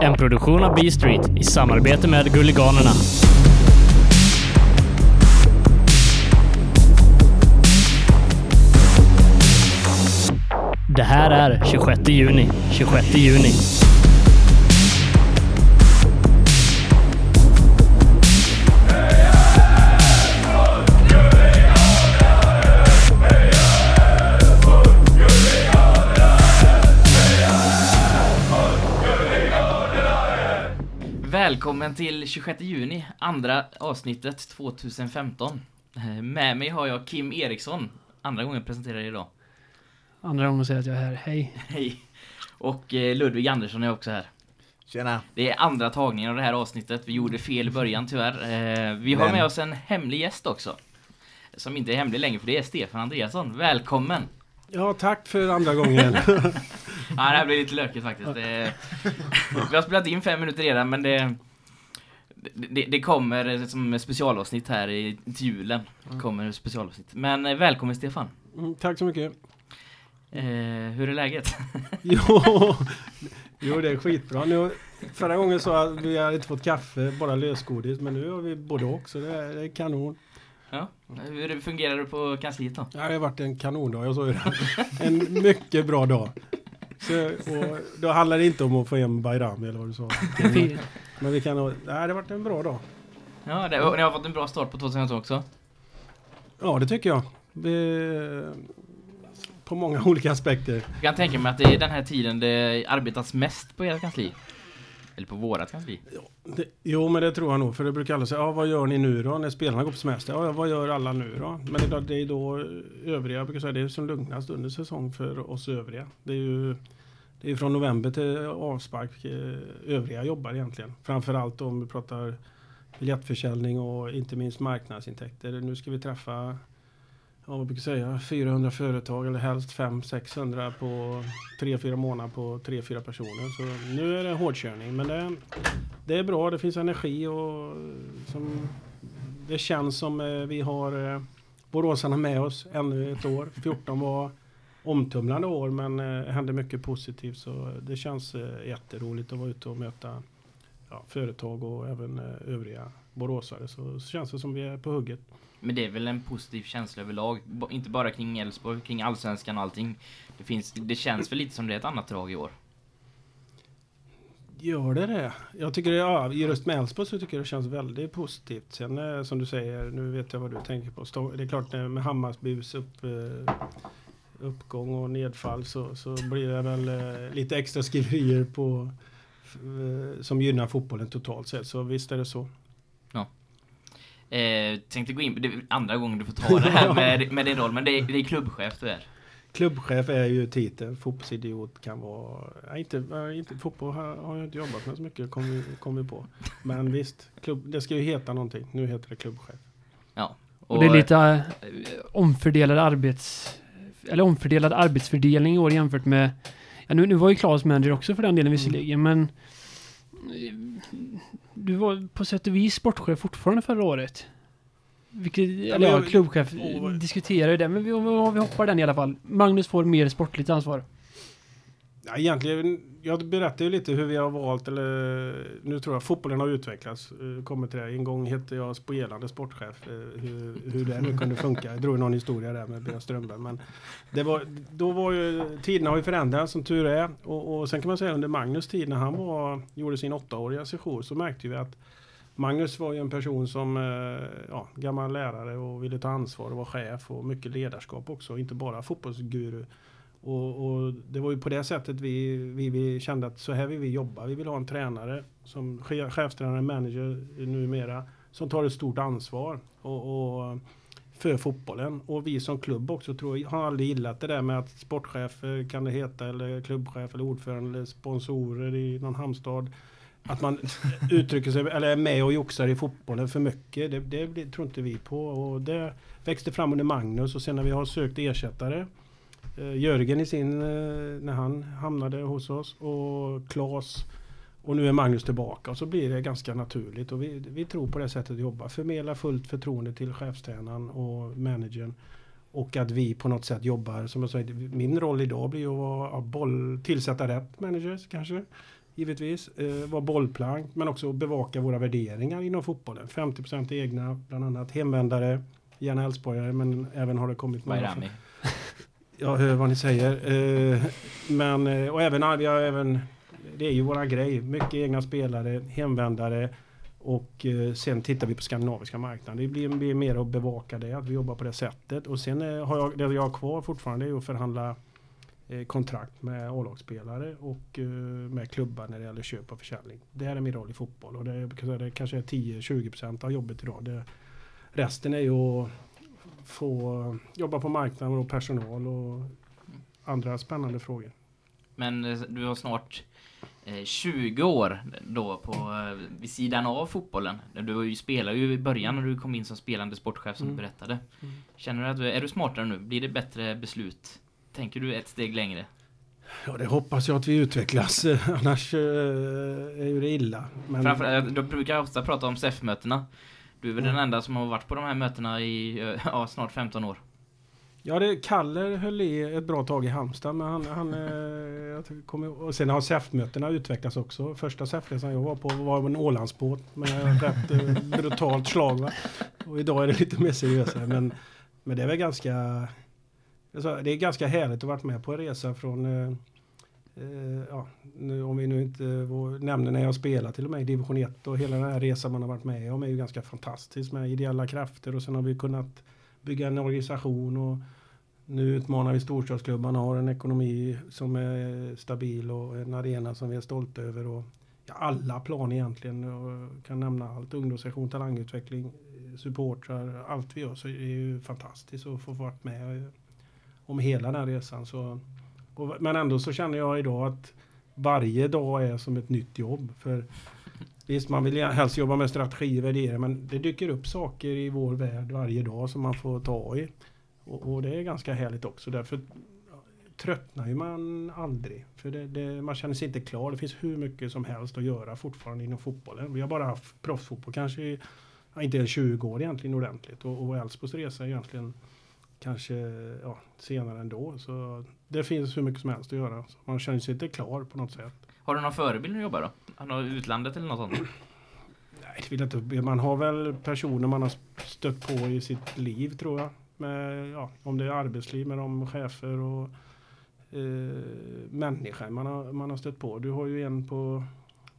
En produktion av B-Street i samarbete med Gulliganerna. Det här är 26 juni. 26 juni. Välkommen till 26 juni, andra avsnittet 2015. Eh, Med mig har jag Kim Eriksson, andra gången jag presenterar idag. Andra gången säger att jag är här. Hej. Hej! Och eh, Ludvig Andersson är också här. Tjena! Det är andra tagningen av det här avsnittet. Vi gjorde fel i början tyvärr. Eh, Vi har Men- med oss en hemlig gäst också. Som inte är hemlig längre för det är Stefan Andreasson. Välkommen! Ja, tack för andra gången. Ja, det här blir lite lökigt faktiskt. Det, vi har spelat in fem minuter redan men det, det, det kommer som specialavsnitt här i, till julen. Kommer specialavsnitt. Men eh, välkommen Stefan! Mm, tack så mycket. Eh, hur är läget? Jo, jo, det är skitbra. Nu, förra gången sa jag att vi hade inte fått kaffe, bara lösgodis. Men nu har vi både och, så det är, det är kanon. Ja, hur fungerar det på kansliet då? Ja, det har varit en kanondag, jag sa ju det. En mycket bra dag. Så, och då handlar det inte om att få hem Bayram eller vad du sa. Men vi kan ha, nej, det har varit en bra dag. Ja, det, och ni har fått en bra start på 2015 också. Ja, det tycker jag. Vi, på många olika aspekter. Jag kan tänka mig att det är den här tiden det arbetas mest på ert kansli. Eller på vårat kansli. Det, jo, men det tror jag nog. För det brukar alla säga, ja, vad gör ni nu då? När spelarna går på semester? Ja, vad gör alla nu då? Men det är, det är då övriga, jag brukar säga, det är som lugnast under säsong för oss övriga. Det är ju det är från november till avspark eh, övriga jobbar egentligen. Framförallt om vi pratar biljettförsäljning och inte minst marknadsintäkter. Nu ska vi träffa, ja, vad brukar säga, 400 företag eller helst 500-600 på 3-4 månader på 3-4 personer. Så nu är det hårdkörning. Men det, det är bra, det finns energi och som, det känns som eh, vi har eh, boråsarna med oss ännu ett år. 14 var omtumlande år men eh, hände mycket positivt så det känns eh, jätteroligt att vara ute och möta ja, företag och även eh, övriga boråsare. Så, så känns det som vi är på hugget. Men det är väl en positiv känsla överlag. Inte bara kring Elfsborg, kring allsvenskan och allting. Det, finns, det känns väl lite som det är ett annat drag i år. Gör det det? Jag tycker det, ja, just med Elfsborg så tycker jag det känns väldigt positivt. Sen eh, som du säger, nu vet jag vad du tänker på. Det är klart eh, med Hammarbys upp, eh, uppgång och nedfall så, så blir det väl lite extra skriverier på som gynnar fotbollen totalt sett. Så visst är det så. Eh, tänkte gå in på det är andra gången du får ta det här med, med din roll, men det är, det är klubbchef du är. Klubbchef är ju titeln. Fotbollsidiot kan vara... Nej, inte, inte, fotboll har, har jag inte jobbat med så mycket, kom vi, kom vi på. Men visst, klubb, det ska ju heta någonting. Nu heter det klubbchef. Ja. Och det är lite äh, omfördelad arbets... Eller omfördelad arbetsfördelning i år jämfört med... Ja, nu, nu var ju Claes manager också för den delen visserligen, men... Du var på sätt och vis sportchef fortfarande förra året. Vilket, eller ja, klubbchef, diskuterar ju det, men vi, vi hoppar den i alla fall. Magnus får mer sportligt ansvar. Ja, egentligen, jag berättade ju lite hur vi har valt, eller nu tror jag fotbollen har utvecklats. Eh, kommer till det. En gång hette jag spelande sportchef. Eh, hur, hur det nu kunde funka. Jag drog någon historia där med Björn Strömberg. Men det var, då var ju, tiderna har ju förändrats som tur är. Och, och sen kan man säga under Magnus tid när han var, gjorde sin åttaåriga session så märkte vi att Magnus var ju en person som, eh, ja, gammal lärare och ville ta ansvar och var chef och mycket ledarskap också, inte bara fotbollsguru. Och, och det var ju på det sättet vi, vi, vi kände att så här vill vi jobba. Vi vill ha en tränare, som chefstränare, manager numera, som tar ett stort ansvar och, och för fotbollen. Och vi som klubb också tror jag har aldrig gillat det där med att sportchef kan det heta, eller klubbchef eller ordförande eller sponsorer i någon hamnstad. Att man uttrycker sig, eller är med och joxar i fotbollen för mycket. Det, det, det tror inte vi på. Och det växte fram under Magnus och sen när vi har sökt ersättare Jörgen i sin, eh, när han hamnade hos oss och Klas och nu är Magnus tillbaka och så blir det ganska naturligt och vi, vi tror på det sättet att jobba. Förmedla fullt förtroende till chefstränaren och managern och att vi på något sätt jobbar, som jag sa, min roll idag blir ju att vara, ja, boll, tillsätta rätt managers kanske givetvis. Eh, vara bollplank, men också bevaka våra värderingar inom fotbollen. 50% egna, bland annat hemvändare, gärna Elfsborgare, men även har det kommit från- Bayrami jag hör vad ni säger. Eh, men, eh, och även, vi har även, det är ju våra grej. Mycket egna spelare, hemvändare och eh, sen tittar vi på skandinaviska marknaden. Det blir, blir mer att bevaka det, att vi jobbar på det sättet. Och sen eh, har jag, det jag har kvar fortfarande är att förhandla eh, kontrakt med A-lagsspelare och eh, med klubbar när det gäller köp och försäljning. Det här är min roll i fotboll och det, är- det kanske är 10-20% av jobbet idag. Det, resten är ju att få jobba på marknaden och personal och andra spännande frågor. Men eh, du har snart eh, 20 år då på, eh, vid sidan av fotbollen. Du spelade ju i början när du kom in som spelande sportchef som Mm. du berättade. Mm. Känner du att du är du smartare nu? Blir det bättre beslut? Tänker du ett steg längre? Ja, det hoppas jag att vi utvecklas. Annars eh, är ju det illa. Men, Framförallt, då brukar ofta prata om SEF-mötena. Du är väl Mm. den enda som har varit på de här mötena i eh, ja, snart 15 år. Ja, det, Kalle höll i ett bra tag i Halmstad. Men han, han, eh, jag kommer, och sen har SEF-mötena utvecklats också. Första SEF-resan jag var på var en Ålandsbåt med ett rätt eh, brutalt slag. Va? Och idag är det lite mer seriösare. Men, men det är väl ganska... Alltså, det är ganska härligt att varit med på en resa från... Eh, ja, nu, om vi nu inte vår, nämner när jag spelar till och med i division 1 och hela den här resan man har varit med om är ju ganska fantastisk med ideella krafter och sen har vi kunnat bygga en organisation och nu utmanar vi storstadsklubbarna och har en ekonomi som är stabil och en arena som vi är stolta över. Och, ja, alla plan egentligen. Och kan nämna allt. Ungdomssektion, talangutveckling, supportrar. Allt vi gör så är det ju fantastiskt att få varit med om hela den resan. Så, och, men ändå så känner jag idag att varje dag är som ett nytt jobb. För Visst, man vill helst jobba med strategi och värderingar men det dyker upp saker i vår värld varje dag som man får ta i. Och, och det är ganska härligt också. Därför tröttnar ju man aldrig. För det, det, man känner sig inte klar. Det finns hur mycket som helst att göra fortfarande inom fotbollen. Vi har bara haft proffsfotboll kanske i, inte ens 20 år egentligen ordentligt. Och, och Älvsborgs resa är egentligen kanske ja, senare ändå. Så det finns hur mycket som helst att göra. Så man känner sig inte klar på något sätt. Har du någon förebild när du jobbar då? Har du något utlandet eller något sånt? Nej, det vill jag inte. Man har väl personer man har stött på i sitt liv tror jag. Med, ja, om det är arbetsliv med de chefer och eh, människor man har, man har stött på. Du har ju en på,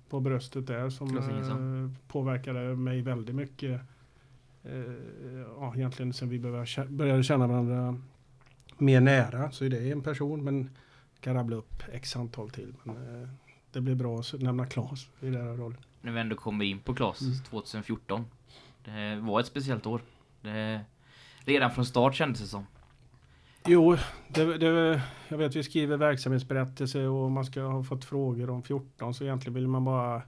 på bröstet där som eh, påverkade mig väldigt mycket. Eh, ja, egentligen sen vi började, kä- började känna varandra mer nära så är det en person men kan rabbla upp x antal till. Men, eh, det blir bra att nämna Claes i den här rollen. När vi ändå kommer in på Klas Mm. 2014. Det var ett speciellt år. Det, redan från start kändes det som. Jo, det, det, jag vet vi skriver verksamhetsberättelse och man ska ha fått frågor om 14 så egentligen vill man bara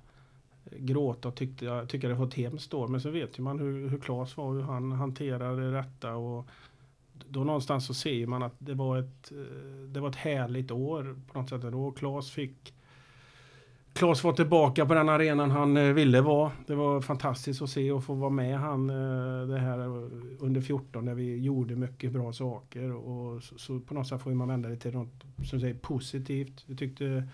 gråta och tyckte, jag det var ett hemskt år. Men så vet ju man hur, hur Claes var, hur han hanterade detta och då någonstans så ser man att det var ett, eh, det var ett härligt år på något sätt. Och Claes fick Claes var tillbaka på den arenan han eh, ville vara. Det var fantastiskt att se och få vara med han eh, det här under 14 när vi gjorde mycket bra saker. Och så, så på något sätt får man vända det till något som säger positivt. Vi tyckte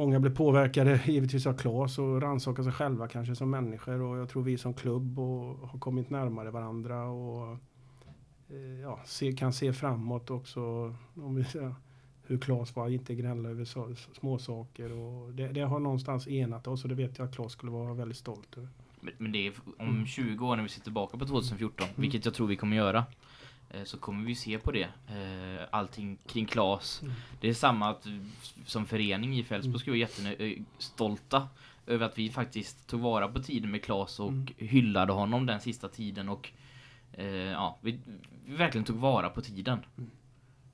många blev påverkade givetvis av Claes och rannsaka sig själva kanske som människor. Och jag tror vi som klubb och, har kommit närmare varandra och eh, ja, se, kan se framåt också. Om vi, ja, hur Claes var, inte gnälla över så, små saker och det, det har någonstans enat oss och det vet jag att Claes skulle vara väldigt stolt över. Men- det är om Mm. 20 år när vi sitter tillbaka på 2014, vilket jag tror vi kommer göra. Eh, Så kommer vi se på det. eh, Allting kring Klas. Mm. Det är samma att eh, som förening i Fälsbo ska vi vara jättestolta över att vi faktiskt tog vara på tiden med Klas och Mm. hyllade honom den sista tiden och eh, ja, vi, vi verkligen tog vara på tiden.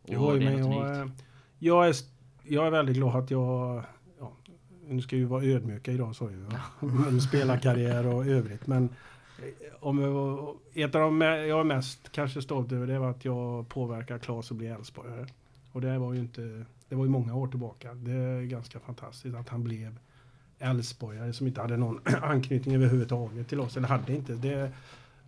Jo, Och det är men något jag, unikt. jag, är, jag är väldigt glad att jag... Ja, nu ska vi vara ödmjuka idag sa jag. Om spelarkarriär och övrigt. Men eh, om ett av de jag är mest kanske stolt över det var att jag påverkar Claes att bli Elfsborgare. Och det var ju inte... Det var ju många år tillbaka. Det är ganska fantastiskt att han blev Elfsborgare som inte hade någon anknytning överhuvudtaget till oss. Eller hade inte. Det,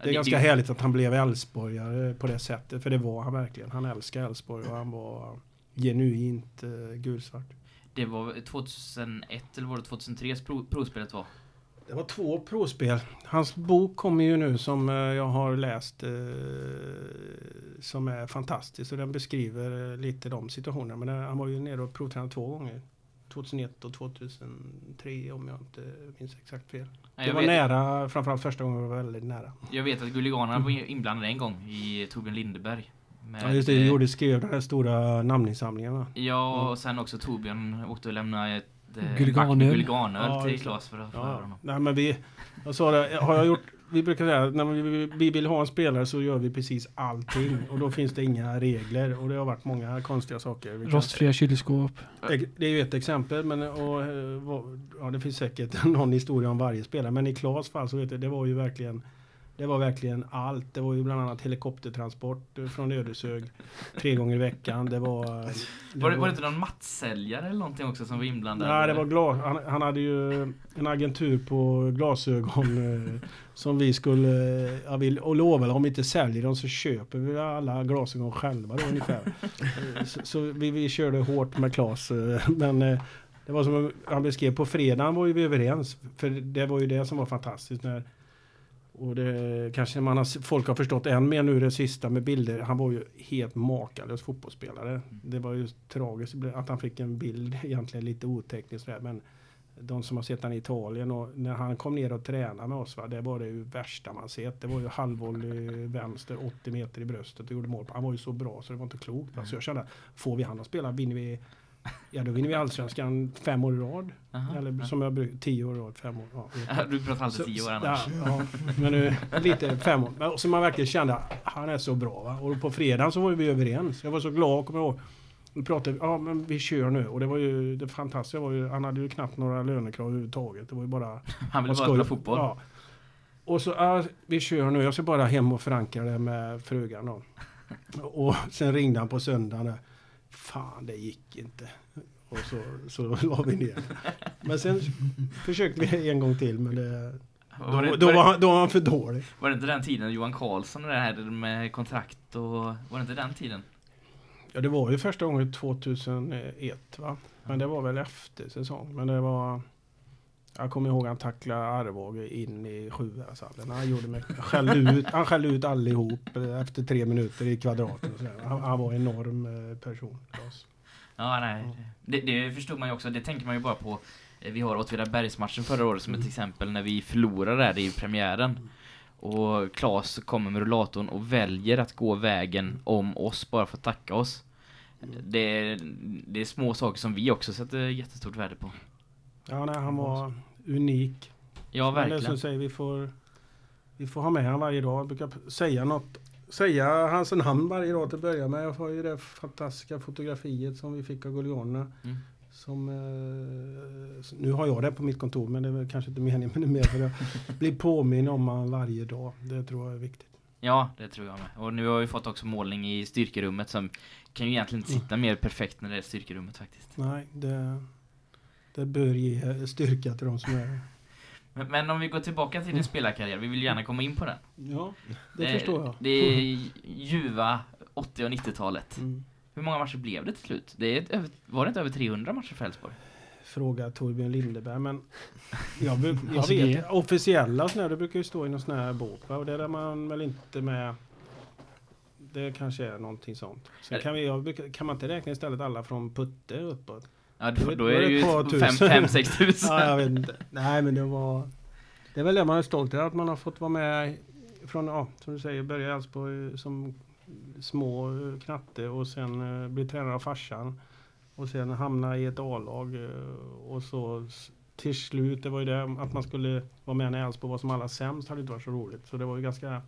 det är ganska härligt att han blev Elfsborgare på det sättet. För det var han verkligen. Han älskar Elfsborg och han var genuint uh, gulsvart. Det var 2001 eller var det 2003 pro, provspelet var? Det var två provspel. Hans bok kommer ju nu som eh, jag har läst eh, som är fantastisk och den beskriver eh, lite de situationerna. Men han var ju nere och provtränade två gånger. 2001 och 2003 om jag inte minns exakt fel. Nej, Det var vet, nära, framförallt första gången var väldigt nära. jag vet att Gulliganerna var inblandade en gång i Torbjörn Lindeberg. Ja just det, du gjorde, skrev den här stora namninsamlingen va? Ja, och sen också Torbjörn åkte och lämnade ett eh, med Gulliganöl Ja, till. Klas för att få Ja, honom. nej men vi, jag sa det, har jag gjort, vi brukar säga att när vi, vi vill ha en spelare så gör vi precis allting och då finns det inga regler och det har varit många konstiga saker. Vi kan- Rostfria kylskåp. Det det är ju ett exempel men och, eh, ja, det finns säkert någon historia om varje spelare men i Klas fall så vet jag, det var ju verkligen det var verkligen allt. Det var ju bland annat helikoptertransport från Ödeshög tre gånger i veckan. Det var... eh, Var det, var det inte någon mattsäljare eller någonting också som var inblandad? Nej, det var glas. Han, han hade ju en agentur på glasögon eh, som vi skulle, eh, ja, vi och lovade om vi inte säljer dem så köper vi alla glasögon själva då ungefär. Eh, så så vi, vi körde hårt med Klas. eh, Men det var som han beskrev, på fredagen var ju vi överens. För det var ju det som var fantastiskt. När, och det kanske man har, folk har förstått än mer nu det sista med bilder. Han var ju helt makalös fotbollsspelare. Det var ju tragiskt att han fick en bild egentligen lite otekniskt där. Men de som har sett han i Italien och när han kom ner och tränade med oss, va, det var det ju värsta man sett. Det var ju halvvolley vänster, 80 meter i bröstet och gjorde mål. Han var ju så bra så det var inte klokt. Så jag kände, får vi han att spela vinner vi Ja då vinner vi allsvenskan fem år i rad. Aha, Eller som jag brukar, tio år i rad, fem år. Ja, Du pratar alltid tio år annars. Ja, ja, men nu lite fem år. Men så man verkligen kände han är så bra. Va? Och på fredagen så var vi överens. Jag var så glad, kommer jag ihåg. Vi pratade, ja men vi kör nu. Och det var ju det fantastiska var ju, han hade ju knappt några lönekrav överhuvudtaget. Det var ju bara... Han ville bara spela fotboll. Ja. Och så, ja, vi kör nu. Jag ska bara hem och förankra det med frugan då. Och sen ringde han på söndagen. Fan, det gick inte. Och så, så la vi ner. Men sen försökte vi en gång till, men det, Var då, det, då, var, var, det, han, då var han för dålig. var det inte den tiden Johan Karlsson och det här med kontrakt och... Var det inte den tiden? Ja, det var ju första gången 2001 va? Men det var väl efter säsong. Men det var... Jag kommer ihåg han tacklade Arvåge in i sjuhäradshallen. Han gjorde han skällde ut, han skällde ut allihop efter tre minuter i kvadraten. Han, han var en enorm eh, person. för oss. Ja, nej. Det, det förstod man ju också. Det tänker man ju bara på. Eh, Vi har Åtvidabergsmatchen förra året som ett exempel när vi förlorade där i premiären. Och Klas kommer med rullatorn och väljer att gå vägen om oss bara för att tacka oss. Det, är- det är små saker som vi också sätter jättestort värde på. Ja, nej, han var unik. Ja, Men det verkligen. som säger, vi får, vi får ha med honom varje dag. Jag brukar säga något, säga hans namn varje dag till att börja med. Jag har ju det fantastiska fotografiet som vi fick av Guliganerna. Mm. Som, eh, nu har jag det på mitt kontor men det är väl kanske inte meningen men det är mer för att bli påminn om han varje dag. Det tror jag är viktigt. Ja, det tror jag med. Och nu har vi fått också målning i styrkerummet som kan ju egentligen inte sitta mer perfekt när det är styrkerummet faktiskt. Nej, det, det bör ge styrka till de som är... Men, men om vi går tillbaka till din spelarkarriär, vi vill gärna komma in på den. Ja, det Eh, förstår jag. Det är ljuva 80 och 90-talet. Mm. Hur många matcher blev det till slut? Det är över- var det inte över 300 matcher för Elfsborg? Fråga Torbjörn Lindeberg men jag, jag Alltså, vet det- officiella sådana det brukar ju stå i någon sån här bok va? och det är där man väl inte med det kanske är någonting sånt. Sen kan, vi, jag kan man inte räkna istället alla från Putte uppåt? Ja, Då då, är- det ju ett par tusen. 5-6 tusen. Ja, jag vet inte. Nej, men det var... Det är väl det man är stolt över, att man har fått vara med från, ja, som du säger, börja i Elfsborg som små eh, knatte och sen eh, bli tränare av farsan. Och sen hamna i ett A-lag eh, och så till slut, det var ju det att man skulle vara med när Elfsborg var som allra sämst hade inte varit så roligt. Så det var ju ganska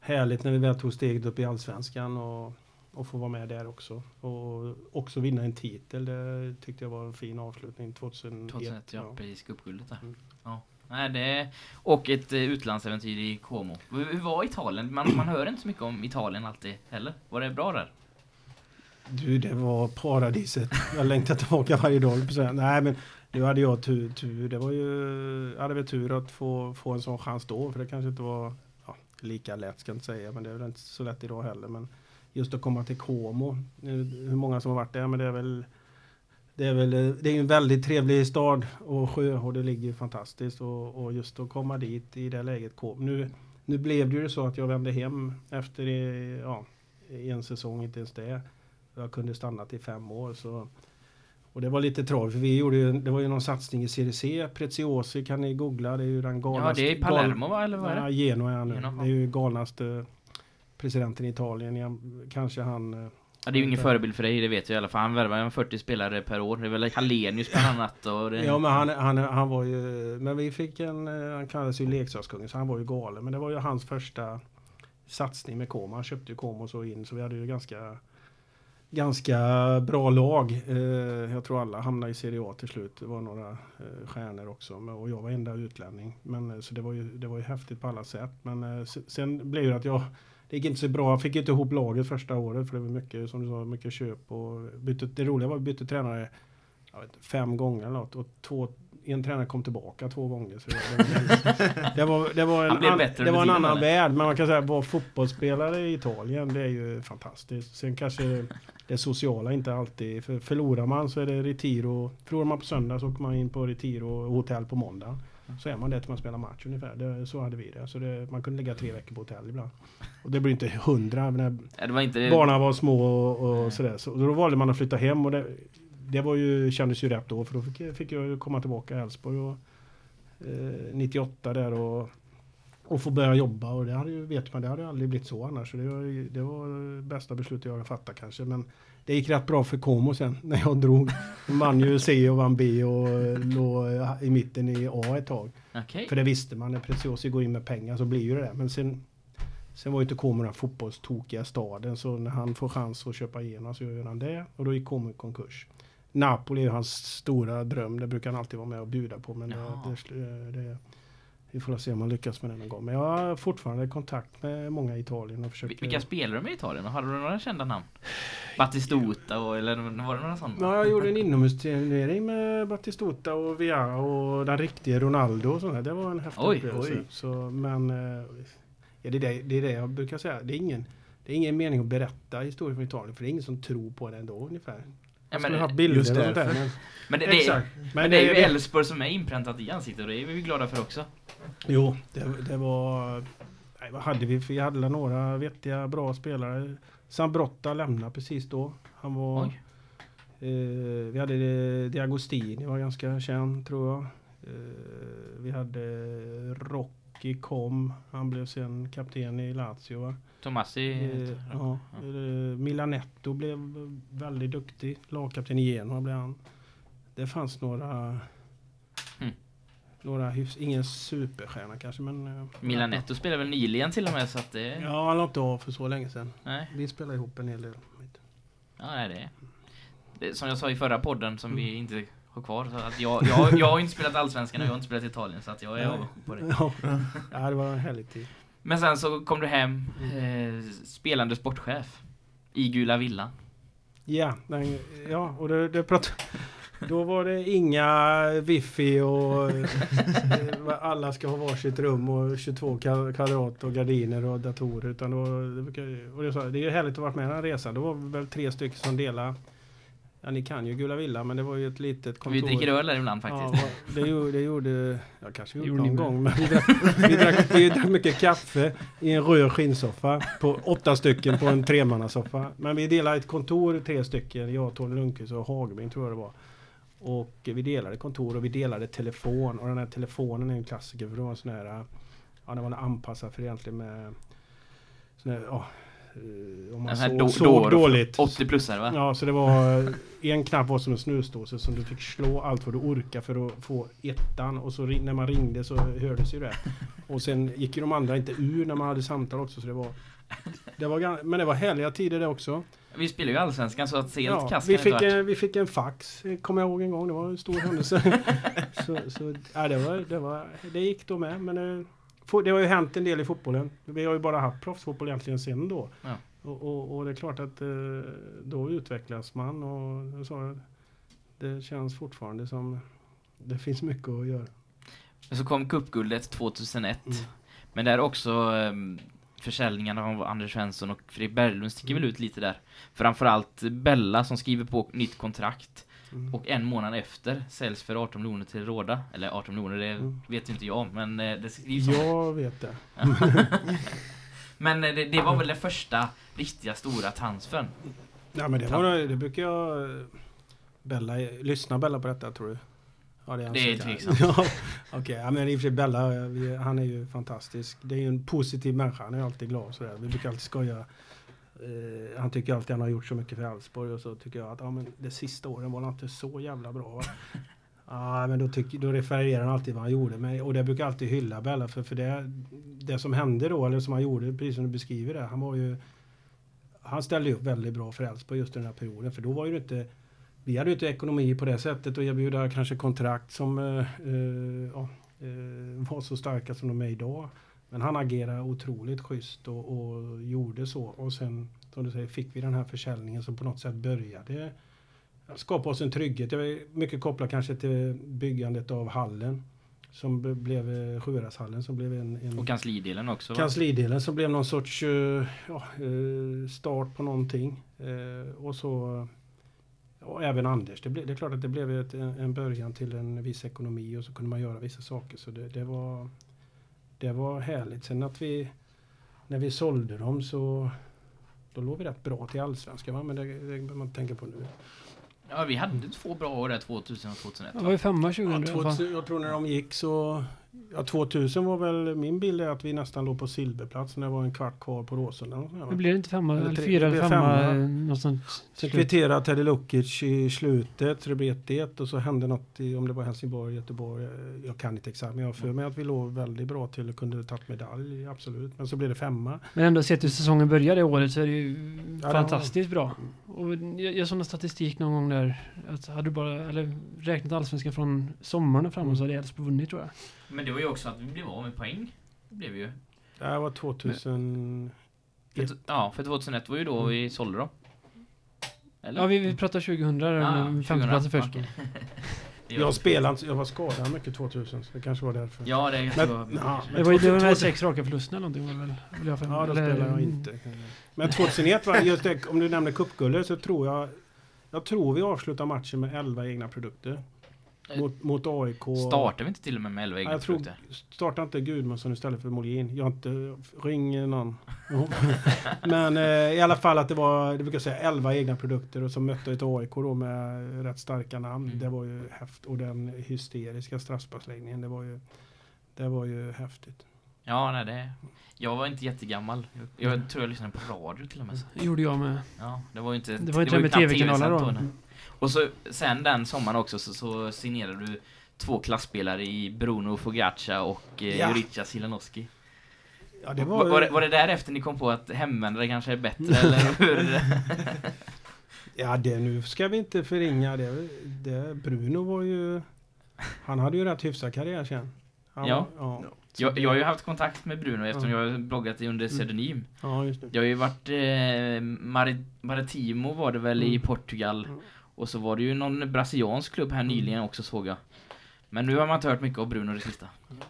härligt när vi väl tog steget upp i Allsvenskan och, och få vara med där också. Och också vinna en titel, det tyckte jag var en fin avslutning 2001. 2001, ja, ja. precis. Cupguldet där. Mm. Ja. Nej, det och ett eh, utlandsäventyr i Como. Hur var Italien? Man, man hör inte så mycket om Italien alltid heller. Var det bra där? Du, det var paradiset. Jag längtar tillbaka varje dag. Nej, men nu hade jag tur. tur. Det var ju, jag hade väl tur att få, få en sån chans då. För det kanske inte var ja, lika lätt, ska jag inte säga. Men det är väl inte så lätt idag heller. Men just att komma till Como. Hur många som har varit där, men det är väl det är väl det är en väldigt trevlig stad och sjö och det ligger fantastiskt och, och just att komma dit i det läget kom. Nu, nu blev det ju så att jag vände hem efter ja, en säsong, inte ens det. Jag kunde stannat i fem år så och det var lite tragiskt för vi gjorde ju, det var ju någon satsning i Serie C. Preziosi kan ni googla, det är ju den Ja, galnaste... det är i Palermo va, eller vad är Ja, det? Genoa är nu. Genoa. Det är ju galnaste presidenten i Italien. Jag, kanske han... eh, Ja, det är ju ingen förebild för dig, det vet jag i alla fall. Han värvar ju 40 spelare per år. Det är väl Hallenius bland annat och det... Ja men han, han, han var ju... Men vi fick en... eh, Han kallades ju leksakskungen så han var ju galen. Men det var ju hans första satsning med Como. Han köpte ju Como och så in så vi hade ju ganska... Ganska bra lag. Eh, jag tror alla hamnade i Serie A till slut. Det var några stjärnor också. Och jag var enda utlänning. Men, så det var, ju, det var ju häftigt på alla sätt. Men se- sen blev det att jag... Det gick inte så bra. Jag fick inte ihop laget första året. För det var mycket, som du sa, mycket köp. Och bytte, det roliga var att vi bytte tränare inte, fem gånger eller något. Och två, en tränare kom tillbaka två gånger. Så det, var- det, var, en, Han an, det var en annan eller? värld. Men man kan säga att vara fotbollsspelare i Italien, det är ju fantastiskt. Sen kanske det sociala inte alltid. För förlorar man så är det retiro. Förlorar man på söndag så åker man in på retiro hotell på måndag. Så är man det till man spelar match ungefär. Det, så hade vi det. Så det, man kunde ligga tre veckor på hotell ibland. Och det blir inte hundra. När det var inte... barnen var små och, och sådär. Så då valde man att flytta hem och det, det var ju, kändes ju rätt då för då fick, jag- fick jag komma tillbaka i Älvsborg och, eh, 98 där och, och få börja jobba och det hade ju, vet man, det hade aldrig blivit så annars. Så det var, det var bästa beslutet jag har fattat kanske. Men det gick rätt bra för Como sen när jag drog. Vann ju C och vann B och eh, låg i mitten i A ett tag. Okej. För det visste man, när Preziosi går in med pengar så blir ju det det. Men sen, sen var ju inte Como den fotbollstokiga staden så när han får chans att köpa igenom så gör han det. Och då gick Como i konkurs. Napoli är hans stora dröm, det brukar han alltid vara med och bjuda på. Men det, det, det, vi får se om man lyckas med det någon gång. Men jag har fortfarande kontakt med många i Italien och försöker... Vil- Vilka spelar de i Italien? Har du några kända namn? Battistuta och, eller var det några sådana? Ja, jag gjorde en inomhusturnering med Battistuta och Via och den riktiga Ronaldo och sånt där. Det var en häftig Oj, upplevelse. oj. Så, men eh, ja, det, är det, det är det jag brukar säga. Det är, ingen, det är ingen mening att berätta historier från Italien för det är ingen som tror på det ändå ungefär. Ja, Jag men, skulle ha bilder och just sånt där. Men, men, det, det, exakt. men, det är ju Elfsborg som är inpräntat i ansiktet och det är vi glada för också. Jo, det, det var... Nej, vad hade vi? Vi hade några vettiga, bra spelare. Sambrotta lämnade precis då. Han var... Oj. Eh, vi hade eh, Diagostini, var ganska känd tror jag. Eh, vi hade Rocky kom, han blev sen kapten i Lazio. Va? Tomassi Eh, han. ja, eh, Milanetto blev väldigt duktig. Lagkapten i Genoa blev han. Det fanns några... Mm. Några hyfs, ingen superstjärna kanske men... eh, Milanetto spelar väl nyligen till och med så att det... Ja, han la inte av för så länge sedan. Nej, Vi spelade ihop en hel del. ja, nej det, det Som jag sa i förra podden som vi Mm. inte har kvar. Så att jag, jag, jag har inte spelat Allsvenskan och jag har inte spelat Italien så att jag är på det. Ja, ja det var en härlig tid. Men sen så kom du hem, eh, spelande sportchef. I Gula Villan. Ja, den, ja och det, det prat, då var det inga wifi och eh, alla ska ha varsitt rum och 22 ka- kvadrat och gardiner och datorer. Utan var, det, och det, är härligt att vara med i den här resan. Det var väl tre stycken som delade. Ja, ni kan ju Gula Villa, men det var ju ett litet kontor. Vi dricker öl där ibland Ja, faktiskt. vad- det, gjorde, det gjorde jag kanske gjorde Gjorde någon gång. Men vi drack, vi, drack, vi drack mycket kaffe i en röd skinnsoffa. På åtta stycken på en tremannasoffa. Men vi delade ett kontor, tre stycken. Jag, Tony Lundqvist och Hagbring tror jag det var. Och vi delade kontor och vi delade telefon. Och den här telefonen är en klassiker för det var en sån här... Ja, den var anpassad för egentligen med... Sån här, ja, om man Den här såg, dåligt. 80-plussare va? Ja, så det var en knapp var som en snusdåse som du fick slå allt vad du orkar för att få ettan och så när man ringde så hördes ju det. Och sen gick ju de andra inte ur när man hade samtal också så det var det var, men det var härliga tider det också. Vi spelar ju Allsvenskan så att sent Ja, kast vi, fick en, vi fick en fax, eh, kommer jag ihåg en gång. Det var en stor händelse. så, så, ja, det, var, det, var, det gick då med. Men eh, det har ju hänt en del i fotbollen. Vi har ju bara haft proffsfotboll egentligen sen då. Ja. Och, och, och det är klart att eh, då utvecklas man och så, det känns fortfarande som det finns mycket att göra. Så kom cupguldet 2001. Mm. Men där också um, försäljningen av Anders Svensson och Fredrik Berglund sticker väl Mm. ut lite där. Framförallt Bella som skriver på nytt kontrakt. Mm. Och en månad efter säljs för 18 miljoner till Råda. Eller 18 miljoner, det Mm. vet inte jag. Men eh, det så. Jag vet det. Men eh, det, det var väl den första riktiga stora transfern. Ja, men det, var, det brukar jag... eh, Bella, lyssnar Bella på detta tror du? Ja, det är, Det är tveksamt. ja, Okej, ja, men i och för sig Bella, vi, han är ju fantastisk. Det är ju en positiv människa, han är alltid glad sådär. Vi brukar alltid skoja. Eh, han tycker alltid han har gjort så mycket för Elfsborg och så tycker jag att ja, men det sista åren var han inte så jävla bra. Va? Ja, men då, tyck, då refererar han alltid vad han gjorde. Men, och det brukar alltid hylla Bella för. För det, det som hände då, eller som han gjorde, precis som du beskriver det. Han var ju... Han ställde upp väldigt bra för Elfsborg just den här perioden. För då var ju inte... Vi hade ju inte ekonomi på det sättet och erbjuda kanske kontrakt som eh, eh, ja, eh, var så starka som de är idag. Men han agerade otroligt schysst och, och gjorde så. Och sen, som du säger, fick vi den här försäljningen som på något sätt började skapa oss en trygghet. Det var mycket kopplat kanske till byggandet av hallen. Som blev eh, Sjuhäradshallen som blev en, en Och kanslidelen också. va? kanslidelen som blev någon sorts eh, ja, eh, start på någonting. Och så och även Anders. Det, blev, det är klart att det blev ett, en en början till en viss ekonomi och så kunde man göra vissa saker. Så det, det, var, det var härligt. Sen att vi när vi sålde dem så då låg vi rätt bra till allsvenskan. Va? Men det, det behöver man tänka på nu. Ja, vi hade två bra år där 2000 och 2001. Jag var ju femma 2000 Ja, i alla fall. 2000, jag tror när de gick så... Ja, 2000 var väl... Min bild är att vi nästan låg på silverplats när det var en kvart kvar på Råsunda. Det blir inte femma, Eller tre- fyra det eller blev femma. femma. eh, Något sånt. Slut. kvitterade Teddy Lukic i slutet, så det blev 1-1 och så hände något i, om det var Helsingborg, Göteborg, eh, jag kan inte exakt, men jag har för mig att vi låg väldigt bra till och kunde tagit medalj, absolut. Men så blev det femma. Men ändå sett hur säsongen började i året så är det ju var- fantastiskt bra. Och jag, jag såg någon statistik någon gång där. Att hade du bara, eller räknat allsvenskan från sommaren framåt så hade Elfsborg vunnit tror jag. Men det var ju också att vi blev av med poäng. Det blev vi ju. Det här var 2000... För, ja, för 2001 var ju då vi sålde dem. Eller? Ja, vi, vi pratar 2000, där, Ja, ja, femteplatsen först. Jag spelade inte, jag var skadad mycket 2000, så det kanske var därför. Ja, det är Men, så. ja, men Det var ju var de här 2000 sex raka förlusterna eller någonting var det väl? Vill jag Ja, då eller- spelar jag inte. Men 2001 var just det, om du nämner cupguldet så tror jag jag tror vi avslutar matchen med 11 egna produkter. Mot, mot AIK. Startar vi inte till och med med 11 Ja, egna jag tror, produkter? starta inte Gudmundsson istället för Molin. Jag har inte, ring någon. Men eh, i alla fall att det var, det brukar jag säga, 11 egna produkter och så mötte ett AIK då med rätt starka namn. Mm. Det var ju häftigt. Och den hysteriska straffsparksläggningen, det var ju, det var ju häftigt. Ja, nej det... Jag var inte jättegammal. Jag, jag tror jag lyssnade på radio till och med. gjorde jag med. Ja, det var ju inte... Det var inte ju det med knappt TV-kanaler TV-sänt då. Och så sen den sommaren också så, så signerade du två klassspelare i Bruno Fogaccia och eh, Ja. Jurica Silanoski. Ja, det var, var, var, det, var det därefter ni kom på att hemvändare kanske är bättre eller hur? Ja, det nu ska vi inte förringa det. det. Bruno var ju... Han hade ju rätt hyfsad karriär sen. Han Ja. Ja. Jag, jag har ju haft kontakt med Bruno eftersom Ja. jag har bloggat under Mm. pseudonym. Ja, just det. Jag har ju varit eh, Mari- Maritimo var det väl i Mm. Portugal. Mm. Och så var det ju någon brasiliansk klubb här nyligen också såg jag. Men nu har man inte hört mycket av Bruno det sista.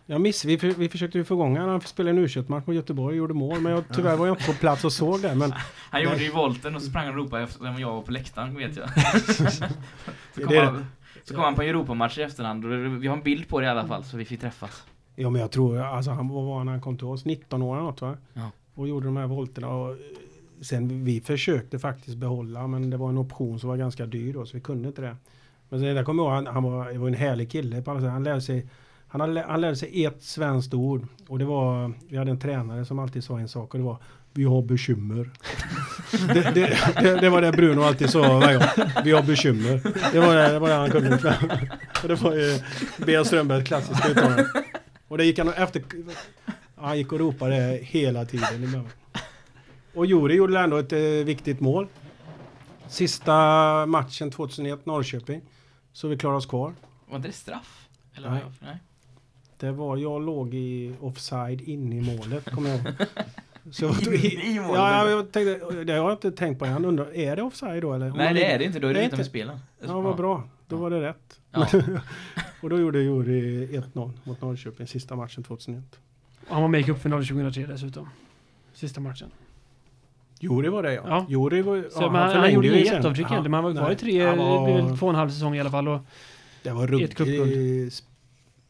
Jag miss, vi, för, vi försökte ju få igång honom. Han spelade en u match mot Göteborg och gjorde mål. Men jag, tyvärr var jag inte på plats och såg det. Men Han gjorde ju volten och så sprang han och ropade eftersom jag var på läktaren vet jag. så kom, han, så kom han på en Europamatch i efterhand och vi har en bild på det i alla fall så vi fick träffas. Ja men jag tror, alltså han vad var han när han kom till oss? 19 år eller något va? Ja. Och gjorde de här volterna. Och, sen vi försökte faktiskt behålla men det var en option som var ganska dyr då så vi kunde inte det. Men sen, jag kommer ihåg han, han var, det var en härlig kille på alla sätt. Han lärde sig han, hade, han lärde sig ett svenskt ord och det var, vi hade en tränare som alltid sa en sak och det var Vi har bekymmer. det, det, det, det var det Bruno alltid sa varje gång. Vi har bekymmer. Det var det, det, var det han kunde. Det var ju B. Strömbergs klassiska uttalande. Och det gick han efter... Han gick och ropade hela tiden. Och Juri gjorde ändå ett eh, viktigt mål. Sista matchen 2001, Norrköping. Så vi klarade oss kvar. Var inte det straff? Eller Nej. vad? Nej. Det var, jag låg i offside inne i målet, kommer jag ihåg. Så jag var, i målet? Ja, jag tänkte, det har jag inte tänkt på. Jag undrar, är det offside då eller? Nej det är det inte, då är det utanför spelen. Ja, vad bra. Då var det rätt. Ja. Och då gjorde Juri 1-0 mot Norrköping, sista matchen 2001. Han var med i cupfinal 2003 dessutom. Sista matchen. Juri var det ja. Ja. Juri var, Så ja, man, han, förlängde gjorde ju jätteavtryck egentligen, men han var kvar i tre, Han det var- två och en halv säsong i alla fall. Och, Det var Ett ruggig, cupguld.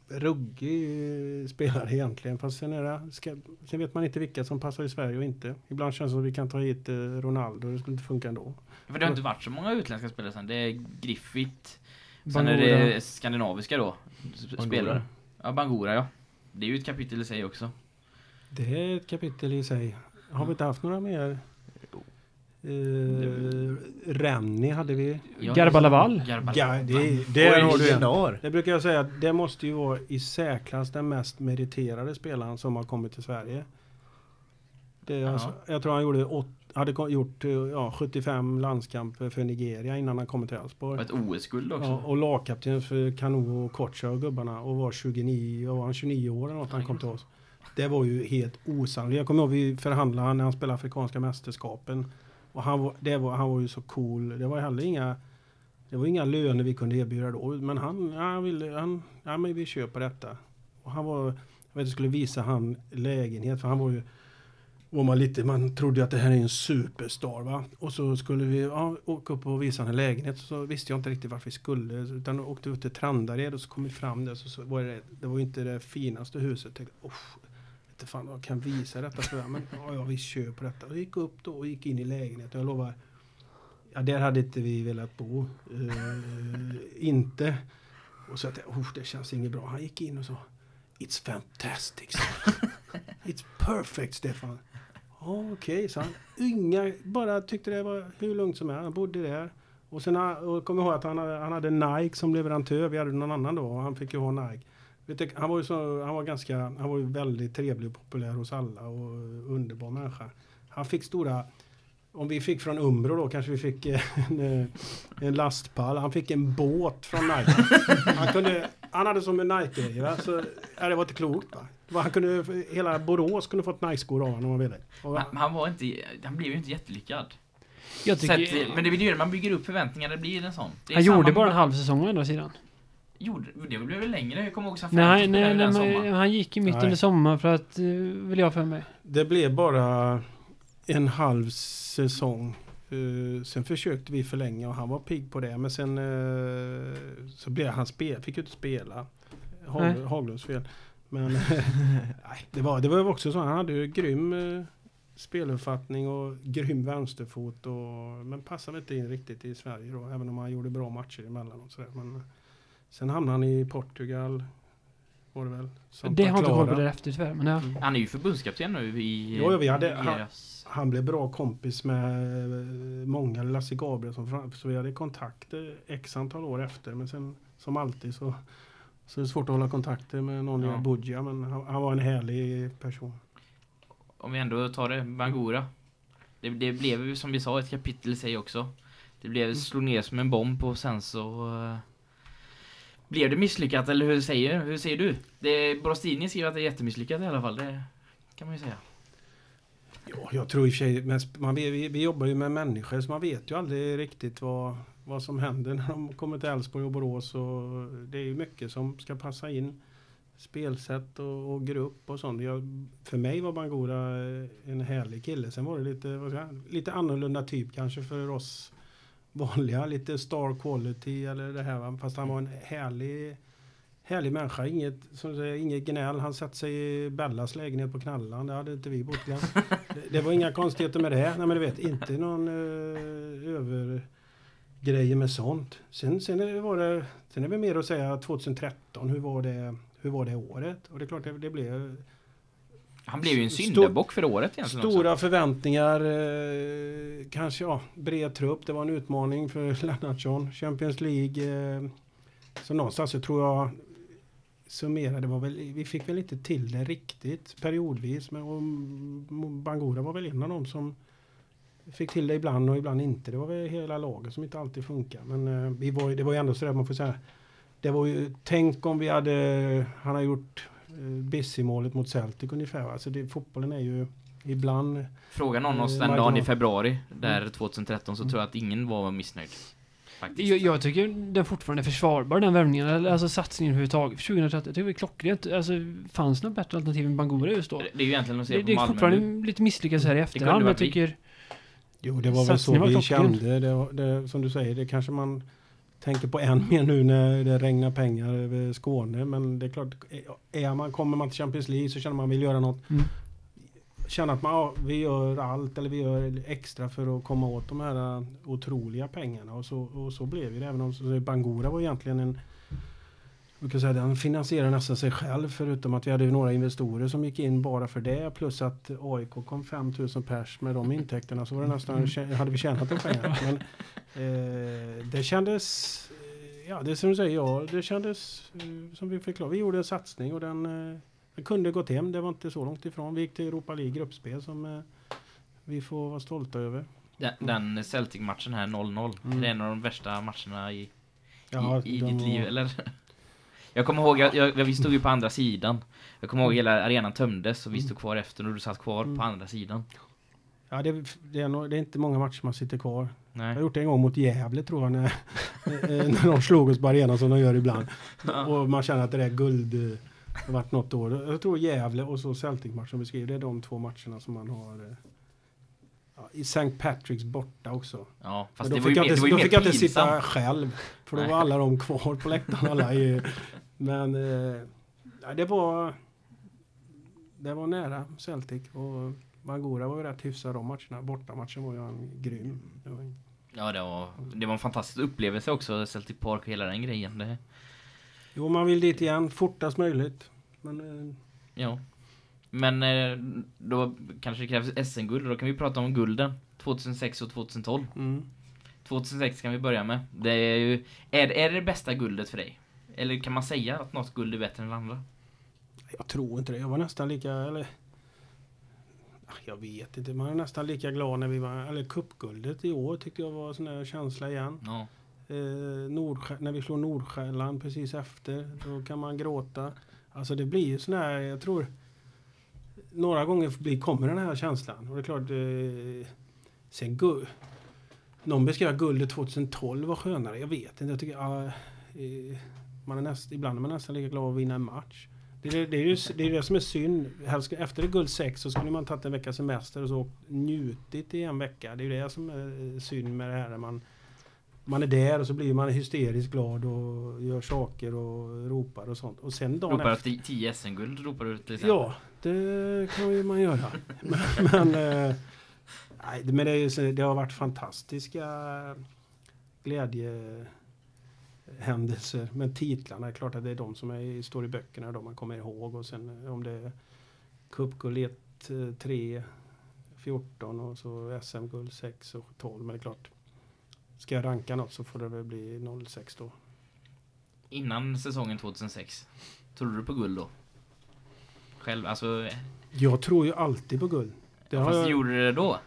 ruggig eh, spelare egentligen. Fast sen, är det, ska, sen vet man inte vilka som passar i Sverige och inte. Ibland känns det som att vi kan ta hit eh, Ronaldo. Det skulle inte funka ändå. För det har inte varit så många utländska spelare sen. Det är Griffith. Sen är Bangura. det skandinaviska då. Bangura. Spelare. Ja, Bangura ja. Det är ju ett kapitel i sig också. Det är ett kapitel i sig. Har vi inte haft några mer? Uh, Rennie hade vi. Ja, Garba Laval. Garba Ja, det, där har du en. Legendar. Det brukar jag säga, det måste ju vara i särklass den mest meriterade spelaren som har kommit till Sverige. Det alltså, jag tror han gjorde åt, hade gjort eh, ja, 75 landskamper för Nigeria innan han kom till Och Elfsborg. ett OS-guld också. Ja, och lagkapten för Kano och Kocha och gubbarna och var 29, var han 29 år eller något när han kom till oss. Det var ju helt osannolikt. Jag kommer ihåg vi förhandlade när han spelade Afrikanska mästerskapen. Och han var, det var, han var ju så cool. Det var heller inga det var inga löner vi kunde erbjuda då. Men han, ja, han ville, han, ja men vi köper detta. Och han var, jag vet jag skulle visa han lägenhet för han var ju var man lite, man trodde att det här är en superstar va. Och så skulle vi ja, åka upp och visa en lägenhet. Så visste jag inte riktigt varför vi skulle. Utan åkte ut till Trandared och så kom vi fram där. Så, så var det, det var ju inte det finaste huset. Jag tänkte, inte fan jag kan visa detta för dig. Men ja, ja, vi kör på detta. Och gick upp då och gick in i lägenheten. Jag lovar. Ja, där hade inte vi velat bo. Uh, inte. Och så att jag, det känns inget bra. Han gick in och sa It's fantastic. It's perfect Stefan. Okej, Okej, så han. Inga, bara tyckte det var hur lugnt som helst. Han bodde där. Och sen och kom ihåg att han hade, han hade Nike som leverantör. Vi hade någon annan då och han fick ju ha Nike. Du, han var ju så, han var ganska, han var ju väldigt trevlig och populär hos alla och underbar människa. Han fick stora, om vi fick från Umbro då kanske vi fick en, en lastpall. Han fick en båt från Nike. Han, kunde, han hade som en Nike-grej. Så, ja, det var inte klokt. Va? Han kunde, hela Borås kunde fått Nike-skor av honom om man ville. Och, Han, han var inte, han blev ju inte jättelyckad. jag Så att, tycker, men det blir ju det, man bygger upp förväntningar, det blir en sån. Han gjorde bara en halv säsong å andra sidan. Gjorde, det blev väl längre? Jag kommer ihåg så Nej, nej, nej, den men han gick i mitten Nej. under sommaren för att, eh, vill jag för mig. Det blev bara en halv säsong. Eh, sen försökte vi förlänga och han var pigg på det. Men sen eh, så blev han spel, fick ju inte spela. Hag. Haglunds fel. Men nej, det, var, det var ju också så. Han hade ju grym eh, speluppfattning och grym vänsterfot. Och, men passade inte in riktigt i Sverige då. Även om han gjorde bra matcher emellan och sådär. Men sen hamnade han i Portugal. Var det väl? Santa det har inte koll på Clara. därefter tyvärr, men ja. Han är ju förbundskapten nu i... Jo, jo, vi hade- han- Han blev bra kompis med eh, många, Lasse Gabrielsson, så vi hade kontakt eh, x antal år efter. Men sen som alltid så, så är det svårt att hålla kontakter med någon Ja. i Abuja. Men han, han var en härlig person. Om vi ändå tar det, Bangura. Det, det blev ju som vi sa ett kapitel i sig också. Det blev, slog ner som en bomb och sen så blev det misslyckat, eller hur säger, hur säger du? Det, Brostini skriver att det är jättemisslyckat i alla fall, det kan man ju säga. Ja, jag tror i och för sig, men man, vi, vi, jobbar ju med människor så man vet ju aldrig riktigt vad, vad som händer när de kommer till Elfsborg och Borås. Och det är ju mycket som ska passa in. Spelsätt och, och grupp och sånt. Jag, för mig var Bangura en härlig kille. Sen var det lite, vad ska jag, lite annorlunda typ kanske för oss vanliga. Lite star quality eller det här. va. Fast han var en härlig Härlig människa, inget, som säger, inget gnäll. Han satte sig i Bellas lägenhet på Knallan. Det hade inte vi bott. Det, det var inga konstigheter med det. Nej men du vet, inte någon uh, övergrejer med sånt. Sen, sen, är det, var det, sen är det mer att säga 2013, hur var det, hur var det året? Och det är klart det, det blev Han blev ju en syndabock för året egentligen Stora förväntningar, eh, kanske ja, bred trupp. Det var en utmaning för Lennartsson. Champions League. Eh, så någonstans så tror jag summerade var väl, vi fick väl inte till det riktigt periodvis. Men och Bangura var väl en av dem som fick till det ibland och ibland inte. Det var väl hela laget som inte alltid funkar. Men eh, vi var, det var ju ändå så där man får säga. Det var ju, tänk om vi hade, han har gjort Bissi-målet mot Celtic ungefär. Alltså det, fotbollen är ju ibland Fråga någon oss Eh, den dagen i februari, där 2013, så tror jag att ingen var missnöjd. Faktiskt. Jag, jag tycker den fortfarande är försvarbar den värvningen, alltså satsningen överhuvudtaget. För 2013, jag tycker det är klockrent. Alltså, fanns det något bättre alternativ än Bangura just då? Det det är ju egentligen att se Det, på det är Malmö fortfarande nu. lite misslyckat här i efterhand, men jag tycker... Jo, det var väl så vi kände. Det, det, som du säger, det kanske man tänker på än mer nu när det regnar pengar över Skåne. Men det är klart, är man, kommer man till Champions League så känner man vill göra något. Mm. Känner att man, ja, vi gör allt eller vi gör extra för att komma åt de här otroliga pengarna. Och så, och så blev det. Även om så, Bangura var egentligen en kan säga, den finansierar nästan sig själv förutom att vi hade ju några investorer som gick in bara för det plus att AIK kom 5000 pers med de intäkterna så var det nästan, tjä- hade vi tjänat de pengarna. Men eh, det kändes, ja det är som du säger, ja det kändes eh, som vi förklarade. Vi gjorde en satsning och den, eh, den kunde gått hem. Det var inte så långt ifrån. Vi gick till Europa League gruppspel som eh, vi får vara stolta över. Den, den Celtic-matchen här 0-0. Mm. Det är en av de värsta matcherna i, Ja, i, i de ditt var- liv, eller? Jag kommer ihåg, jag, jag, vi stod ju på andra sidan. Jag kommer ihåg hela arenan tömdes och vi stod kvar efter och du satt kvar Mm. på andra sidan. Ja, det, det, är nog, det är inte många matcher man sitter kvar. Jag har Nej. gjort det en gång mot Gävle tror jag när, eh, när de slog oss på arenan som de gör ibland. Ja. Och man känner att det är guld. eh, Det har varit något år. Jag tror Gävle och så Celtic-matchen som vi skriver. Det är de två matcherna som man har. eh, Ja, I St. Patrick's borta också. Ja, fast Men det då var ju jag mer, inte, det var ju då fick jag inte sitta själv. För då Nej. var alla de kvar på läktaren. Alla i, men eh, ja, det var det var nära Celtic. Och Bangura var ju rätt hyfsad de matcherna. Bortamatchen var ju en grym. Det var, Ja, det var, det var en fantastisk upplevelse också, Celtic Park och hela den grejen. Det, jo, man vill dit igen fortast möjligt. Men eh, ja. Men eh, då kanske det krävs SM-guld och då kan vi prata om gulden. 2006 och 2012. mm. 2006 kan vi börja med. Det är ju... Är, är det det bästa guldet för dig? Eller kan man säga att något guld är bättre än det andra? Jag tror inte det. Jag var nästan lika, eller Ah, jag vet inte, man är nästan lika glad när vi var, eller cupguldet i år tyckte jag var en sån där känsla igen. Ja. Eh, Nordsjö, när vi slår Nordsjälland precis efter, då kan man gråta. Alltså det blir ju sån här, jag tror några gånger blir, kommer den här känslan. Och det är klart, eh, sen guld. Någon beskrev guldet 2012 var skönare. Jag vet inte. Jag tycker, ah, eh, man är näst, ibland är man nästan lika glad att vinna en match. Det är det, är ju, det, är det som är synd. Efter det guld 6 så skulle man tagit en veckas semester och så njutit i en vecka. Det är ju det som är synd med det här. När man, man är där och så blir man hysteriskt glad och gör saker och ropar och sånt. Och sen dagen Ropar efter... efter 10 SM-guld ropar du till exempel. Ja, det kan ju man göra. men men, eh, nej, men det, är det har varit fantastiska glädjehändelser. Men titlarna, är klart att det är de som är, står i böckerna, de man kommer ihåg. Och sen eh, om det är cupguld 1, 3, 14 och så SM-guld 6 och 12. Men det är klart, ska jag ranka något så får det väl bli 06 då. Innan säsongen 2006. Tror du på guld då? Själv, alltså... Jag tror ju alltid på guld. Det har fast jag- gjorde du det då?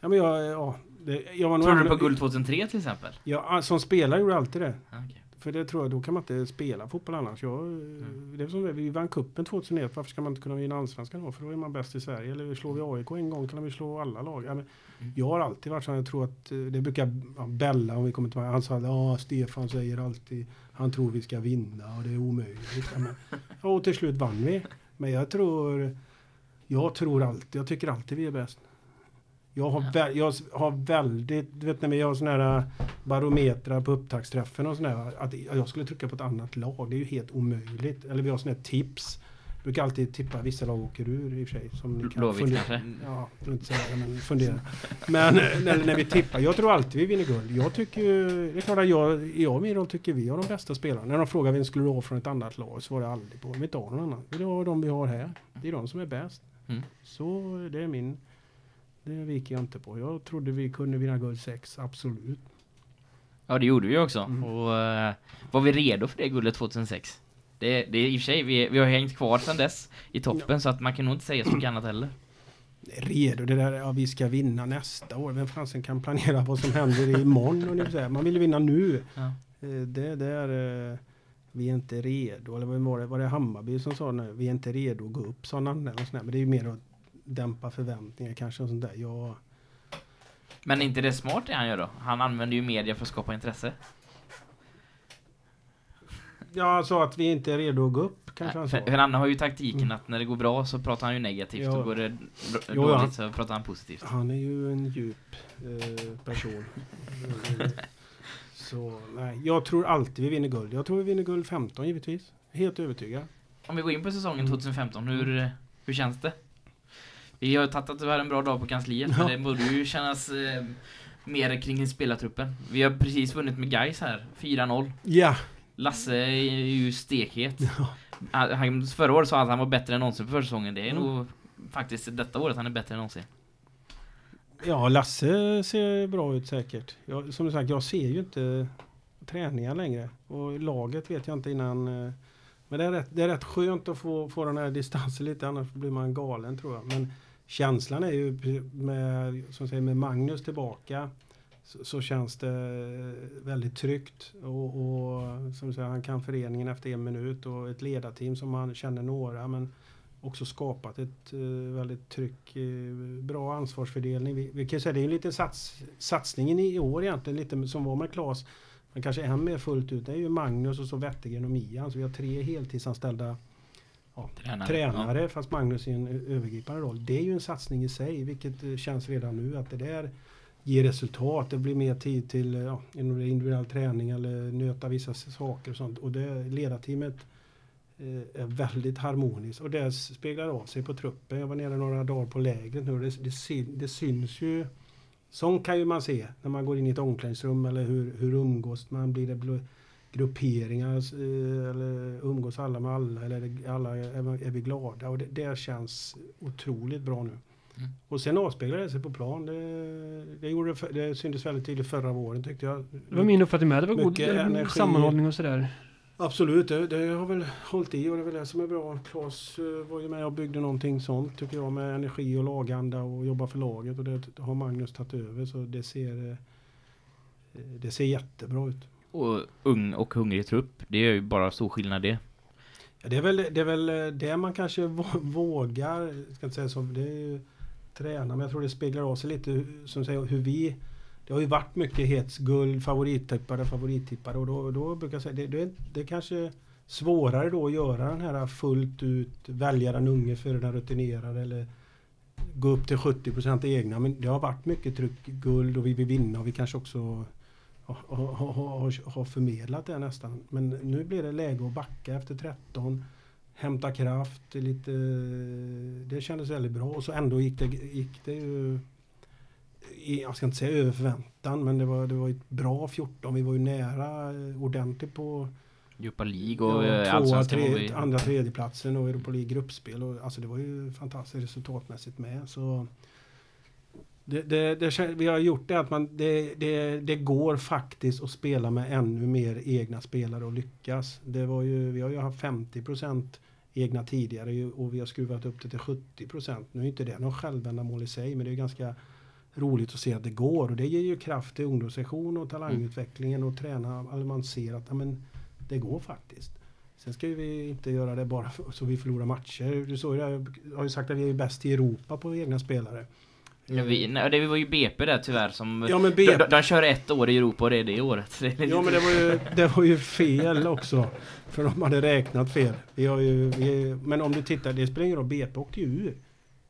Ja, men jag, ja, det, jag var Tror du på guld 2003 till exempel? Ja, som spelare gjorde jag alltid det. Ja, okej. För det tror jag, då kan man inte spela fotboll annars. Jag, Mm. Det är som det, vi vann cupen 2001, varför ska man inte kunna vinna allsvenskan då? För då är man bäst i Sverige. Eller slår vi AIK en gång kan vi slå alla lag. Ja, men Mm. jag har alltid varit så, jag tror att eh, det brukar ja, Bella, om vi kommer till han sa ja Stefan säger alltid, han tror vi ska vinna och det är omöjligt. Ja, men, och till slut vann vi. Men jag tror, jag tror alltid, jag tycker alltid vi är bäst. Jag har, vä- jag har väldigt, du vet när vi har sådana här barometrar på upptaktsträffen och sådär. Att jag skulle trycka på ett annat lag, det är ju helt omöjligt. Eller vi har sådana här tips. Jag brukar alltid tippa vissa lag åker ur i och för sig. Som ni kan Blåvitt fundera- kanske? Ja, jag inte säga det, men fundera. Men eh, när, när vi tippar, jag tror alltid vi vinner guld. Jag tycker ju, det är klart att jag, jag och min roll tycker vi har de bästa spelarna. När de frågar vem skulle du ha från ett annat lag så var det aldrig på. Vi ha någon annan. Vi vill ha de vi har här. Det är de som är bäst. Mm. Så det är min, det viker jag inte på. Jag trodde vi kunde vinna guld 6, absolut. Ja, det gjorde vi också. Mm. Och eh, var vi redo för det guldet 2006? Det, det är i och för sig, vi, vi har hängt kvar sedan dess i toppen så att man kan nog inte säga så mycket annat heller. Redo, det där, ja vi ska vinna nästa år. Vem fansen kan planera vad som händer imorgon ungefär. Man vill ju vinna nu. Ja. Eh, Det där, eh, vi är inte redo. Eller vad var det, var det Hammarby som sa nu? Vi är inte redo att gå upp, sa Nanne. Men det är ju mer att dämpa förväntningar kanske. Och sånt där. Ja, Men är inte det smart det han gör då? Han använder ju media för att skapa intresse. jag sa att vi inte är redo att gå upp, kanske han För, sa. för Anna har ju taktiken Mm. att när det går bra så pratar han ju negativt Ja. och går det br- Jo, dåligt ja. så pratar han positivt. Han är ju en djup eh, person. Så nej, jag tror alltid vi vinner guld. Jag tror vi vinner guld 15 givetvis. Helt övertygad. Om vi går in på säsongen Mm. 2015, hur, eh, hur känns det? Vi har ju tagit att du hade en bra dag på kansliet, Ja. men det borde ju kännas eh, mer kring spelartruppen. Vi har precis vunnit med Gais här, 4-0. Ja, Lasse är ju stekhet. Han, han- förra året sa han att han var bättre än någonsin på försäsongen. Det är Mm. nog faktiskt detta året han är bättre än någonsin. ja Lasse ser bra ut säkert. Jag, som sagt, jag ser ju inte träningar längre. Och laget vet jag inte innan. eh, Men det är rätt, det är rätt skönt att få, få den här distansen lite, annars blir man galen tror jag. Men känslan är ju med, som säger, med Magnus tillbaka så, så känns det väldigt tryggt. Och, och som säger, han kan föreningen efter en minut och ett ledarteam som han känner några men också skapat ett eh, väldigt tryck, eh, bra ansvarsfördelning. Vi, vi kan säga det är en liten sats, satsningen i år egentligen, lite som var med Claes, men kanske än mer fullt ut. Det är ju Magnus och så Wettergren och Mian, Så vi har tre heltidsanställda ja, Tränare. tränare fast Magnus i en övergripande roll. Det är ju en satsning i sig vilket eh, känns redan nu att det där ger resultat. Det blir mer tid till eh, ja, individuell träning eller nöta vissa saker och sånt. Och det ledarteamet eh, är väldigt harmoniskt och det speglar av sig på truppen. Jag var nere några dagar på lägret nu och det, det, syn, det syns ju. Sånt kan ju man se när man går in i ett omklädningsrum eller hur, hur umgås man. Blir det grupperingar eh, eller umgås alla med alla eller alla är, är vi glada och det, det känns otroligt bra nu. Mm. Och sen avspeglar det sig på plan. Det, det, gjorde, det syntes väldigt tydligt förra våren tyckte jag. Det var min uppfattning med. Det var god energi. sammanhållning och sådär. Absolut, det, det har väl hållit i och det är väl det som är bra. Claes eh, var ju med och byggde någonting sånt tycker jag med energi och laganda och jobba för laget och det har Magnus tagit över så det ser eh, det ser jättebra ut. Och ung och hungrig trupp. Det är ju bara stor skillnad det. Ja, det, är väl, det är väl eh, det man kanske vågar, ska inte säga så, det är ju träna, men jag tror det speglar av sig lite som säger hur vi det har ju varit mycket hets, guld, favorittippare, favorittippare och då, då brukar jag säga det, det, det är kanske svårare då att göra den här fullt ut, välja den unge före den rutinerade eller gå upp till 70% egna. Men det har varit mycket tryck, guld och vi vill vinna och vi kanske också har, har, förmedlat det nästan. Men nu blir det läge att backa efter 13. Hämta kraft, lite, det kändes väldigt bra och så ändå gick det, gick det ju jag ska inte säga över förväntan men det var, det var ett bra 14. Vi var ju nära eh, ordentligt på Europa League och ja, ja, tvåa, tre, vi... andra tredjeplatsen och Europa League gruppspel. Och, alltså det var ju fantastiskt resultatmässigt med. Så det, det, det, vi har gjort det att man, det, det, det går faktiskt att spela med ännu mer egna spelare och lyckas. Det var ju, vi har ju haft 50% egna tidigare och vi har skruvat upp det till 70% Nu är inte det någon självändamål i sig men det är ganska roligt att se att det går och det ger ju kraft till ungdomssektion och talangutvecklingen och träna, eller man ser att ja, men, det går faktiskt. Sen ska ju vi inte göra det bara för, så vi förlorar matcher. Du såg, jag har ju sagt att vi är bäst i Europa på egna spelare. Ja, vi, nej, det var ju BP där tyvärr som... Ja, men BP de, de kör ett år i Europa och det är det året. Det är lite- Ja men det var ju, det var ju fel också. För de hade räknat fel. Vi har ju, vi, men om du tittar, det spelar ingen roll, BP åkte ju ur.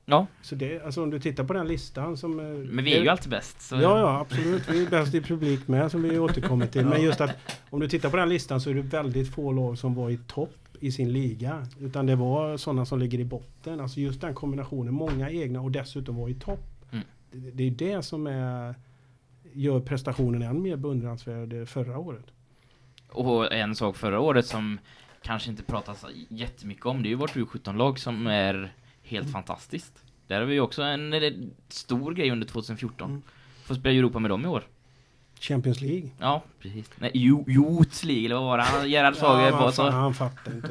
Ja, Så det, alltså om du tittar på den listan som... eh, men vi är ju alltid bäst. Så Ja, ja, absolut. Vi är bäst i publik med som vi återkommer till. Men just att om du tittar på den listan så är det väldigt få lag som var i topp i sin liga. Utan det var sådana som ligger i botten. Alltså just den kombinationen, många egna och dessutom var i topp. Mm. Det, är det som är, gör prestationen än mer beundransvärd förra året. Och en sak förra året som kanske inte pratas jättemycket om, det är ju vårt U17-lag som är helt fantastiskt. Där har vi också en, stor grej under 2014. Mm. Får spela Europa med dem i år. Champions League. Ja, precis. Nej, Youth League, eller vad var det? Han- Gerhard Fager Ja, på så. han fattar inte.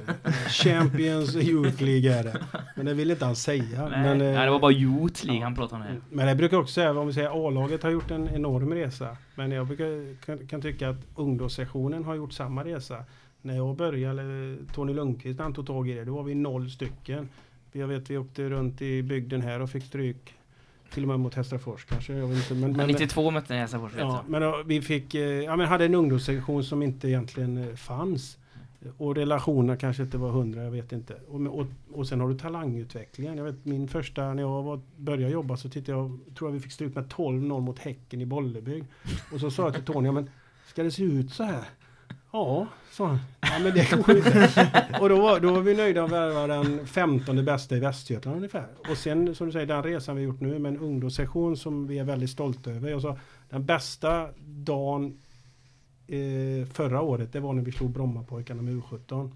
Champions Youth League är det. Men det vill inte han säga. Nej, men, nej, eh, det var bara Youth League ja. han pratade om här. Men jag brukar också säga, om vi säger A-laget har gjort en enorm resa. Men jag brukar, kan, kan tycka att ungdomssessionen har gjort samma resa. När jag började, eller Tony Lundqvist han tog tag i det, då var vi noll stycken. Jag vet vi åkte runt i bygden här och fick stryk. Till och med mot Hästrafors kanske. Jag vet inte, men, men, 92 mötte ni vet Ja, men då, vi fick, eh, ja, men hade en ungdomssektion som inte egentligen eh, fanns. Och relationerna kanske inte var hundra, jag vet inte. Och, och, och sen har du talangutvecklingen. Jag vet min första, när jag var, började jobba så tittade jag, tror jag vi fick stryk med 12-0 mot Häcken i Bollebygd. Och så sa jag till Tony, ja, men ska det se ut så här? Ja, sa han. Ja, men det går inte. Och då var, då var vi nöjda att värva den 15 bästa i Västergötland ungefär. Och sen som du säger, den resan vi gjort nu med en ungdomssektion som vi är väldigt stolta över. Jag sa, den bästa dagen eh, förra året, det var när vi slog Brommapojkarna med U17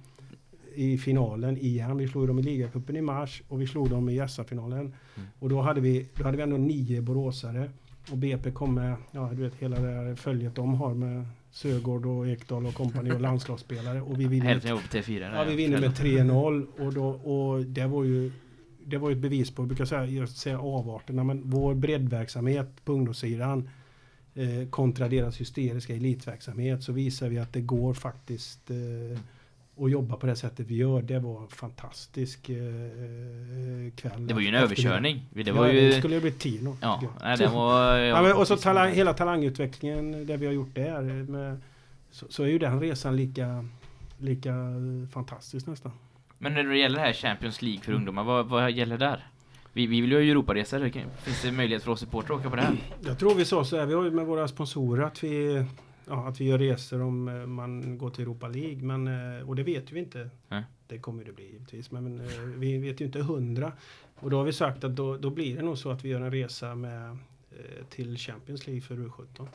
i finalen igen. Vi slog dem i ligacupen i mars och vi slog dem i SM-finalen. Mm. Och då hade, vi, då hade vi ändå nio boråsare. Och BP kom med, ja du vet hela det här följet de har med Sögård och Ekdal och kompani och landslagsspelare. Och vi vinner, Hälften på T4. ja, vi vinner med 3-0 och, då, och det var ju det var ju ett bevis på, jag brukar säga, jag säga avarterna, men vår breddverksamhet på ungdomssidan eh, kontra deras hysteriska elitverksamhet så visar vi att det går faktiskt eh, att jobba på det sättet vi gör. Det var en fantastisk eh, kväll. Det var ju en överkörning. Det Ja, var det ju... skulle ju bli tio Ja, nej, det var... Ja, men, och så talang, hela talangutvecklingen, det vi har gjort där. Med, så, så är ju den resan lika, lika fantastisk nästan. Men när det gäller det här Champions League för ungdomar, vad, vad gäller där? Vi, vi vill ju ha Europaresor. Det Finns det möjlighet för oss supportrar att åka på det här? Jag tror vi sa så här, vi har ju med våra sponsorer att vi, ja, att vi gör resor om eh, man går till Europa League. Men, eh, och det vet vi inte. Nej. Det kommer det bli givetvis. Men, men eh, vi vet ju inte hundra. Och då har vi sagt att då, då blir det nog så att vi gör en resa med, till Champions League för U17.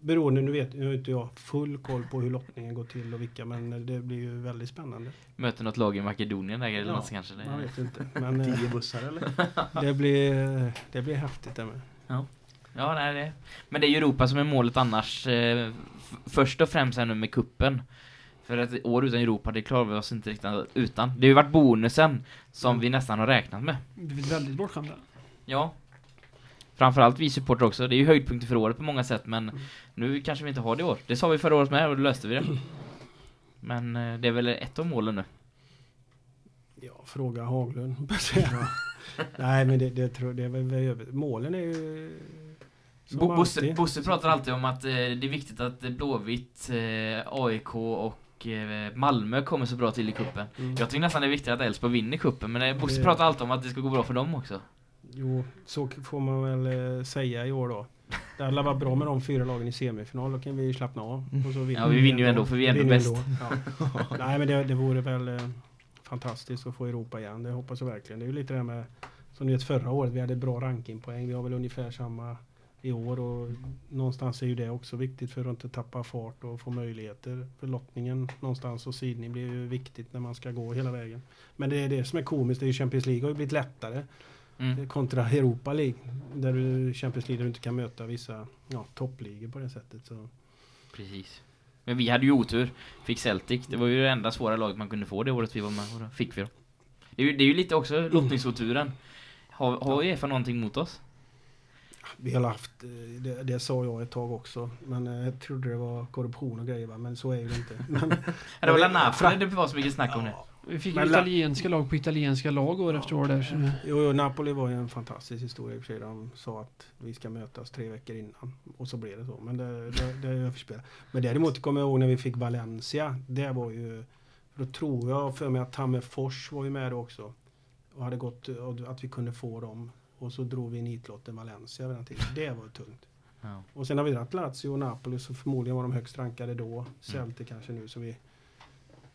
Beroende, nu vet nu har inte jag full koll på hur lottningen går till och vilka, men det blir ju väldigt spännande. Möter något lag i Makedonien där eller Ja, något kanske? Man Det, vet inte. Men Tio bussar eller? det, blir, det blir häftigt det med. ja, nej, det. Men det är Europa som är målet annars. Eh, först och främst här nu med kuppen. För att ett år utan Europa, det klarar vi oss inte riktigt utan. Det har ju varit bonusen som Mm. vi nästan har räknat med. Vi är väldigt bortskämda. Ja. Framförallt vi supportrar också. Det är ju höjdpunkter för året på många sätt, men Mm. nu kanske vi inte har det i år. Det sa vi förra året med och då löste vi det. Men eh, det är väl ett av målen nu. Ja, fråga Haglund. Nej, men det, det tror det är väl, väl målen är ju... Bo- Bosse. Bosse pratar alltid om att eh, det är viktigt att Blåvitt, eh, AIK och eh, Malmö kommer så bra till i kuppen. Mm. Jag tycker nästan det är viktigt att Elfsborg vinner kuppen, men eh, Bosse Det- pratar alltid om att det ska gå bra för dem också. Jo, så får man väl eh, säga i år då. Det hade varit bra med de fyra lagen i semifinal, då kan vi slappna av. Och så vinner Ja, vi vinner ju ändå, för vi är ändå bäst. Ja. Nej, men det, det vore väl eh, fantastiskt att få Europa igen. Det hoppas jag verkligen. Det är ju lite det här med, som ni vet förra året, vi hade bra rankingpoäng. Vi har väl ungefär samma i år och någonstans är ju det också viktigt för att inte tappa fart och få möjligheter. För lottningen någonstans och sidning blir ju viktigt när man ska gå hela vägen. Men det är det som är komiskt, det är ju Champions League har ju blivit lättare Mm. kontra Europa League. Där du Champions League där du inte kan möta vissa ja, toppligor på det sättet. Så. Precis. Men vi hade ju otur. Fick Celtic. Det var ju det enda svåra laget man kunde få det året vi var med. Och då fick vi då. Det är ju, det är ju lite också lottningsoturen. Har, har Uefa någonting mot oss? Vi har haft, eh, det, det sa jag ett tag också, men eh, jag trodde det var korruption och grejer va? men så är ju det inte. Men, Ja, det var Ja, väl Napoli det var så mycket snack om det. Vi fick Men italienska lag på italienska lag år efter år där. Så. jo, jo, Napoli var ju en fantastisk historia i och för sig. De sa att vi ska mötas tre veckor innan och så blev det så. Men det, det, det är överspelat. Men däremot kommer jag ihåg när vi fick Valencia. Det var ju, då tror jag för mig att Tammerfors var ju med då också. Och hade gått, och att vi kunde få dem. Och så drog vi nitlotten Valencia vid den tiden. Det var tungt. Ja. Och sen har vi dragit Lazio och Napoli så förmodligen var de högst rankade då. Celtic kanske nu så vi...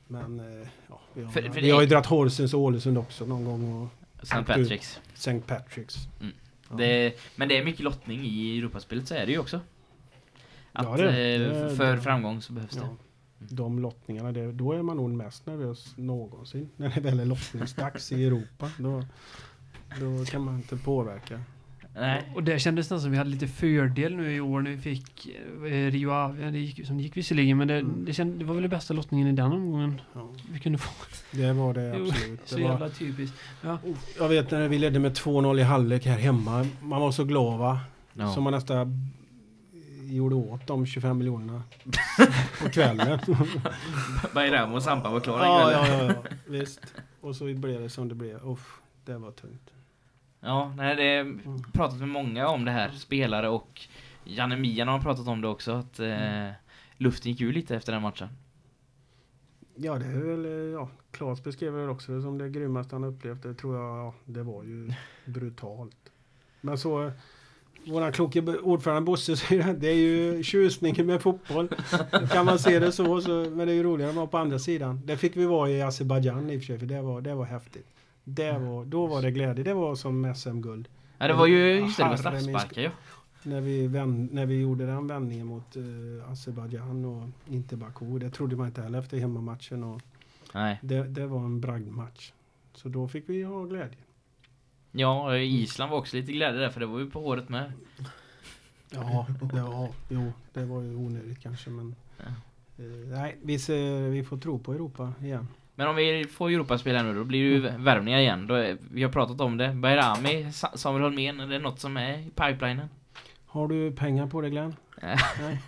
Men eh, ja, vi har, För- för vi det- har ju dragit Horsens och Ålesund också någon gång St. Patricks. St. Patricks. Mm. Ja. Det, men det är mycket lottning i Europaspelet så är det ju också. Att Ja, det- eh, det- för framgång så behövs det. De lottningarna, då är man nog mest nervös någonsin. När det väl är lottningsdags i Europa. Då, då kan man inte påverka. Nej. Och det kändes nästan som vi hade lite fördel nu i år när vi fick eh, Rio Ave. Ja, Det gick, som det gick visserligen, men det, Mm. det, känd, det var väl den bästa lottningen i den omgången Ja, vi kunde få. det var det absolut. Så Det var, jävla typiskt. Ja. jag vet när vi ledde med 2-0 i halvlek här hemma. Man var så glad va? Ja. Som man nästan gjorde åt de 25 miljonerna på kvällen. Bayram och Sampa var klara ja, kvällen. ja, ja, visst. Och så blev det som det blev. Uff, det var tungt. Ja, nej, det är pratat med många om det här. Spelare och Janne Mian har pratat om det också. Att eh, luften gick ur lite efter den matchen. Ja, det är väl, eh, ja, Claes beskrev det också som det grymmaste han upplevt. Det tror jag, ja, det var ju brutalt. Men så, eh, våran kloke ordförande Bosse säger att det är ju tjusningen med fotboll. Kan man se det så, så men det är ju roligare att vara på andra sidan. Det fick vi vara i Azerbajdzjan i och för sig, för det var, det var häftigt. Det var, då var det glädje, det var som SM-guld. Ja, det var ju, just det, det var straffsparkar ju. När vi, vän, när vi gjorde den vändningen mot uh, Azerbajdzjan och inte Baku. Det trodde man inte heller efter hemmamatchen. Och Nej. det, det var en bragdmatch. Så då fick vi ha glädje. Ja, Island var också lite glädje där för det var ju på håret med. Ja, det var, jo, det var ju onödigt kanske men... Ja. eh, nej, vi, ser, vi får tro på Europa igen. Men om vi får Europaspel här nu då blir det ju värvningar igen. Då är, vi har pratat om det. Bayrami, Sa- Samuel Holmén, är det något som är i pipelinen? Har du pengar på det Glenn? Nej.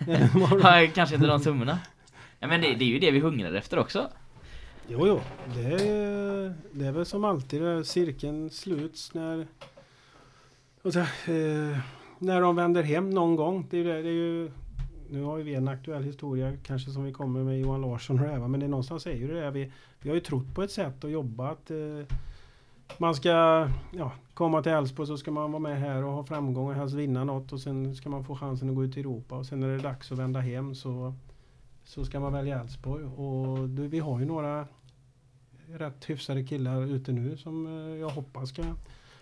Ja, Kanske inte de summorna. Ja men det, det är ju det vi hungrar efter också. Jo, jo. Det är, det är väl som alltid, cirkeln sluts när... Och så, eh, när de vänder hem någon gång. Det är, det, är ju, nu har vi en aktuell historia kanske som vi kommer med Johan Larsson och det här, men det är någonstans är ju det där. Vi, vi har ju trott på ett sätt och jobbat. Eh, man ska ja, komma till Elfsborg så ska man vara med här och ha framgång och helst vinna något och sen ska man få chansen att gå ut i Europa och sen när det är dags att vända hem så, så ska man välja Elfsborg. Och du, vi har ju några rätt hyfsade killar ute nu som eh, jag hoppas ska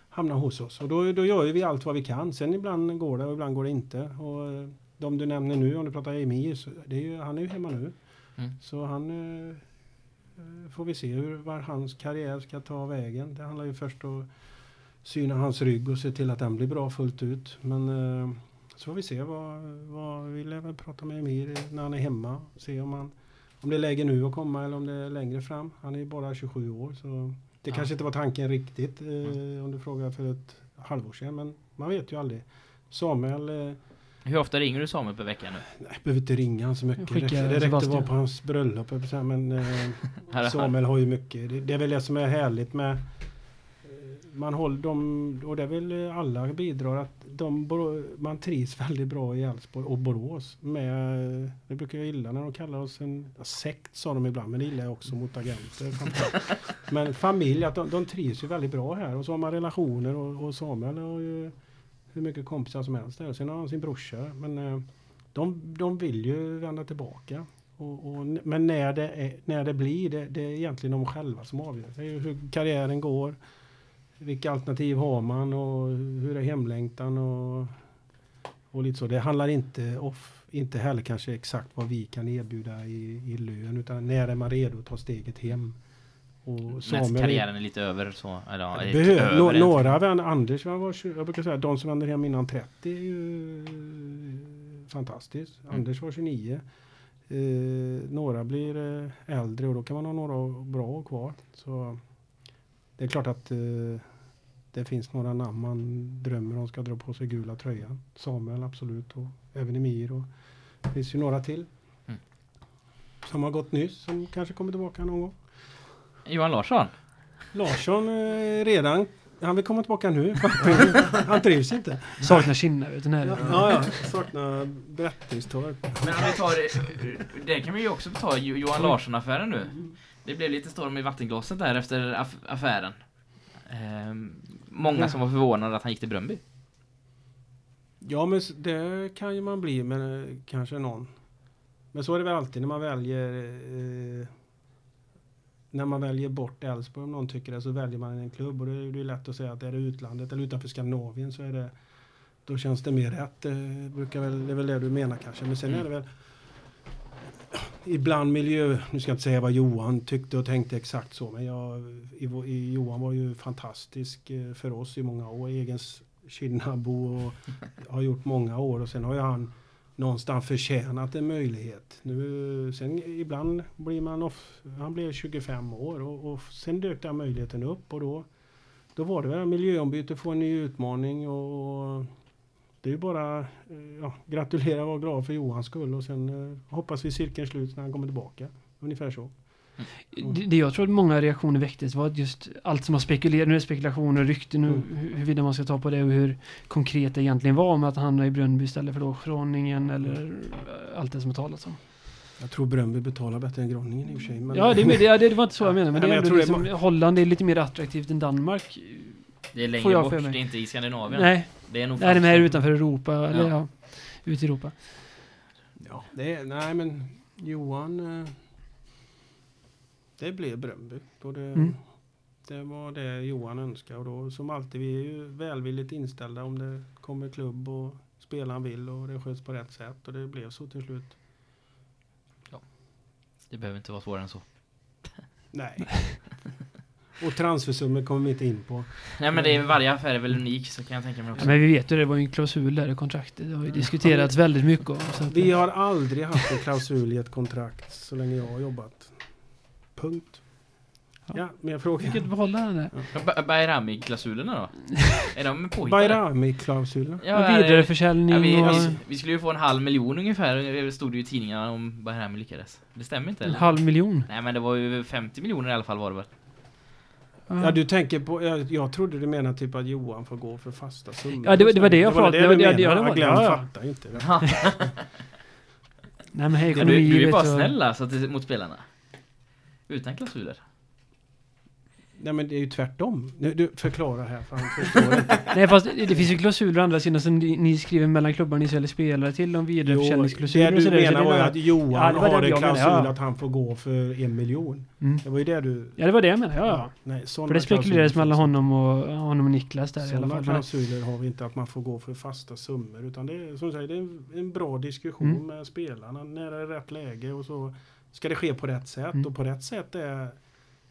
hamna hos oss. Och då, då gör vi allt vad vi kan. Sen ibland går det och ibland går det inte. Och eh, de du nämner nu, om du pratar Emir, så det är ju, han är ju hemma nu. Mm. Så han får vi se hur var hans karriär ska ta vägen. Det handlar ju först om att syna hans rygg och se till att den blir bra fullt ut. Men eh, så får vi se vad, vad vi lär väl prata med Emir när han är hemma. Se om, han, om det är läge nu att komma eller om det är längre fram. Han är ju bara 27 år så det Ja. kanske inte var tanken riktigt eh, om du frågar för ett halvår sedan. Men man vet ju aldrig. Samuel eh, Hur ofta ringer du Samuel per vecka nu? Nej, behöver inte ringa han så mycket. Det räckte, det räckte att vara på hans bröllop. jag på Men eh, Samuel har ju mycket. Det, det är väl det som är härligt med... eh, Man håller dem, och det är väl eh, alla bidrar att de, man trivs väldigt bra i Älvsborg och Borås. Med, det brukar jag gilla när de kallar oss en ja, sekt sa de ibland, men det gillar jag också mot agenter. men familj, att de, de trivs ju väldigt bra här och så har man relationer och, och Samuel har ju hur mycket kompisar som helst där. Sen har han sin brorsa. Men eh, de, de vill ju vända tillbaka. Och, och, men när det, är, när det blir, det, det är egentligen de själva som avgör. Det är ju hur karriären går. Vilka alternativ har man och hur är hemlängtan och, och lite så. Det handlar inte, off, inte heller kanske exakt vad vi kan erbjuda i, i lön utan när är man redo att ta steget hem. Och När Samuel- karriären är lite över så. Eller, det behöver, över än. några vänner, Anders var, var, tjugo- jag brukar säga de som vänder hem innan 30 är ju fantastiskt. Mm. Anders var 29. Eh, några blir eh, äldre och då kan man ha några bra kvar. Så det är klart att eh, det finns några namn man drömmer om ska dra på sig gula tröjan. Samuel absolut och även Emir och det finns ju några till. Mm. Som har gått nyss som kanske kommer tillbaka någon gång. Johan Larsson? Larsson eh, redan, han vill komma tillbaka nu. han trivs inte. Saknar Kinna, vet du. Ja, ja, ja. saknar Brättingstorp. Men om vi tar det, kan vi ju också ta Jo- Johan Larsson-affären nu. Det blev lite storm i vattenglaset där efter aff affären. Ehm, många som var förvånade att han gick till Bröndby. Ja, men det kan ju man bli, men eh, kanske någon. Men så är det väl alltid när man väljer eh, när man väljer bort Elfsborg, om någon tycker det, så väljer man en klubb. Och det är är lätt att säga att är det utlandet eller utanför Skandinavien så är det då känns det mer rätt. Det, brukar väl, det är väl det du menar kanske. Men sen är det väl ibland miljö, nu ska jag inte säga vad Johan tyckte och tänkte exakt så, men jag, i, i, Johan var ju fantastisk eh, för oss i många år. Egen Kinnabo och har gjort många år och sen har ju han någonstans förtjänat en möjlighet. Nu, sen ibland blir man off, han blev 25 år och, och sen dök den möjligheten upp och då, då var det väl miljöombyte, få en ny utmaning och, det är ju bara eh, ja, gratulera och vara glad för Johans skull och sen eh, hoppas vi cirkeln sluts när han kommer tillbaka. Ungefär så. Det, det jag tror att många reaktioner väcktes var att just allt som har spekulerat, nu är det spekulationer och rykten, Mm. hur, huruvida man ska ta på det och hur konkret det egentligen var med att han hamnar i Brönnby istället för då Schroningen eller eh, allt det som har talats om. Jag tror Bröndby betalar bättre än Groningen i och för sig. Men Ja, det, det, det, det var inte så jag menade. Men det är men ändå jag tror det liksom, Holland är lite mer attraktivt än Danmark. Det är längre bort, för det är inte i Skandinavien. Nej, Det är nog nej, är franska. utanför Europa. Eller Ja. ja, ut i Europa. Ja, det är, nej men Johan... Det blev Bröndby. Då det, Mm. det var det Johan önskade. Och då, som alltid, vi är ju välvilligt inställda om det kommer klubb och spelaren vill och det sköts på rätt sätt. Och det blev så till slut. Det behöver inte vara svårare än så. Nej. och transfersummor kommer vi inte in på. Nej men det är, varje affär är väl unik så kan jag tänka mig Ja, också. men vi vet ju det var ju en klausul där i kontraktet. Det har ju diskuterats väldigt mycket om. Så att, Vi har aldrig haft en klausul i ett kontrakt så länge jag har jobbat. Punkt. Ja. Ja, mer frågor? Vilket behålla den där. Ba- Bayrami-klausulerna då? är de påhittade? Bayrami-klausulen. Ja, vidareförsäljning Ja, vi, och vi, vi skulle ju få en halv miljon ungefär, det stod det ju i tidningarna om Bayrami lyckades. Det stämmer inte en eller? halv miljon. Nej men det var ju 50 miljoner i alla fall var det väl? Ja, du tänker på... Jag, jag trodde du menade typ att Johan får gå för fasta summor. Ja, det var- det var det jag pratade- Det var det var- det du det menade. Glenn fattar ju inte. Nej men hej, du, du är bara snäll alltså till, mot spelarna. Utan klausuler. Nej men det är ju tvärtom. Nu, du förklarar här för han förstår inte. Nej fast det, finns ju klausuler å andra sidan som ni, ni skriver mellan klubbar ni säljer spelare till om vidareförsäljningsklausuler det och sådär. du menar det var ju är- att Johan Ja, har en klausul ja. att han får gå för en miljon. Mm. Det var ju det du... Ja det var det jag menade, ja. ja. Nej, För det spekulerades mellan honom och, honom och Niklas där i alla Sådana fall. klausuler har vi inte att man får gå för fasta summor utan det är som du säger, det är en, en bra diskussion Mm. med spelarna. När det är rätt läge och så ska det ske på rätt sätt Mm. och på rätt sätt är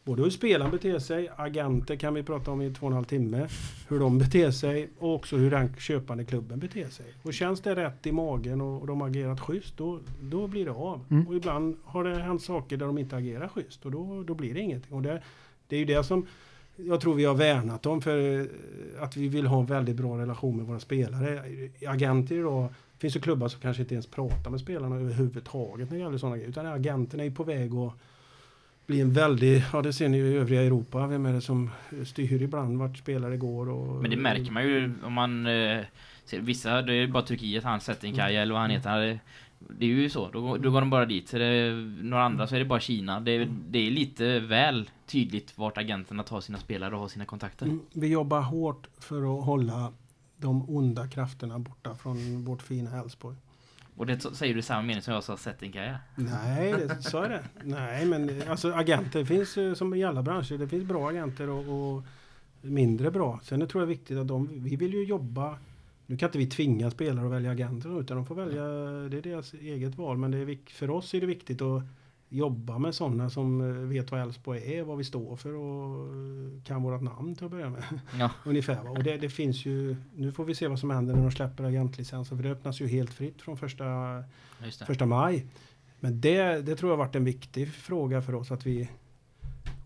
både hur spelaren beter sig, agenter kan vi prata om i två och en halv timme, hur de beter sig och också hur den köpande klubben beter sig. Och känns det rätt i magen och, och de agerat schysst då, då blir det av. Mm. Och ibland har det hänt saker där de inte agerar schysst och då, då blir det ingenting. Och det, det är ju det som jag tror vi har värnat om för att vi vill ha en väldigt bra relation med våra spelare. Agenter idag, finns ju klubbar som kanske inte ens pratar med spelarna överhuvudtaget när det gäller sådana grejer. Utan agenterna är ju på väg att bli en väldig, ja det ser ni ju i övriga Europa, vem är det som styr ibland vart spelare går och... Men det märker man ju om man eh, ser vissa, det är bara Turkiet, han sätter en Kaja eller vad han heter. han- Det är ju så, då, går- då går de bara dit. Så det några andra så är det bara Kina. Det, är- det är lite väl tydligt vart agenterna tar sina spelare och har sina kontakter. Mm, Vi jobbar hårt för att hålla de onda krafterna borta från vårt fina Älvsborg. Och det säger du i samma mening som jag sa sätter en Kaja. Nej, det, så är det. Nej, men alltså agenter finns eh, som i alla branscher. Det finns bra agenter och, och mindre bra. Sen tror jag det är viktigt att de, vi vill ju jobba. Nu kan inte vi tvinga spelare att välja agenter utan de får välja, det är deras eget val. Men det är, för oss är det viktigt att jobba med sådana som eh, vet vad Elfsborg är, vad vi står för och eh, kan vårat namn till att börja med. Ja. Ungefär. va. Och det, det finns ju, nu får vi se vad som händer när de släpper agentlicensen för det öppnas ju helt fritt från första första maj. Men det, det tror jag har varit en viktig fråga för oss att vi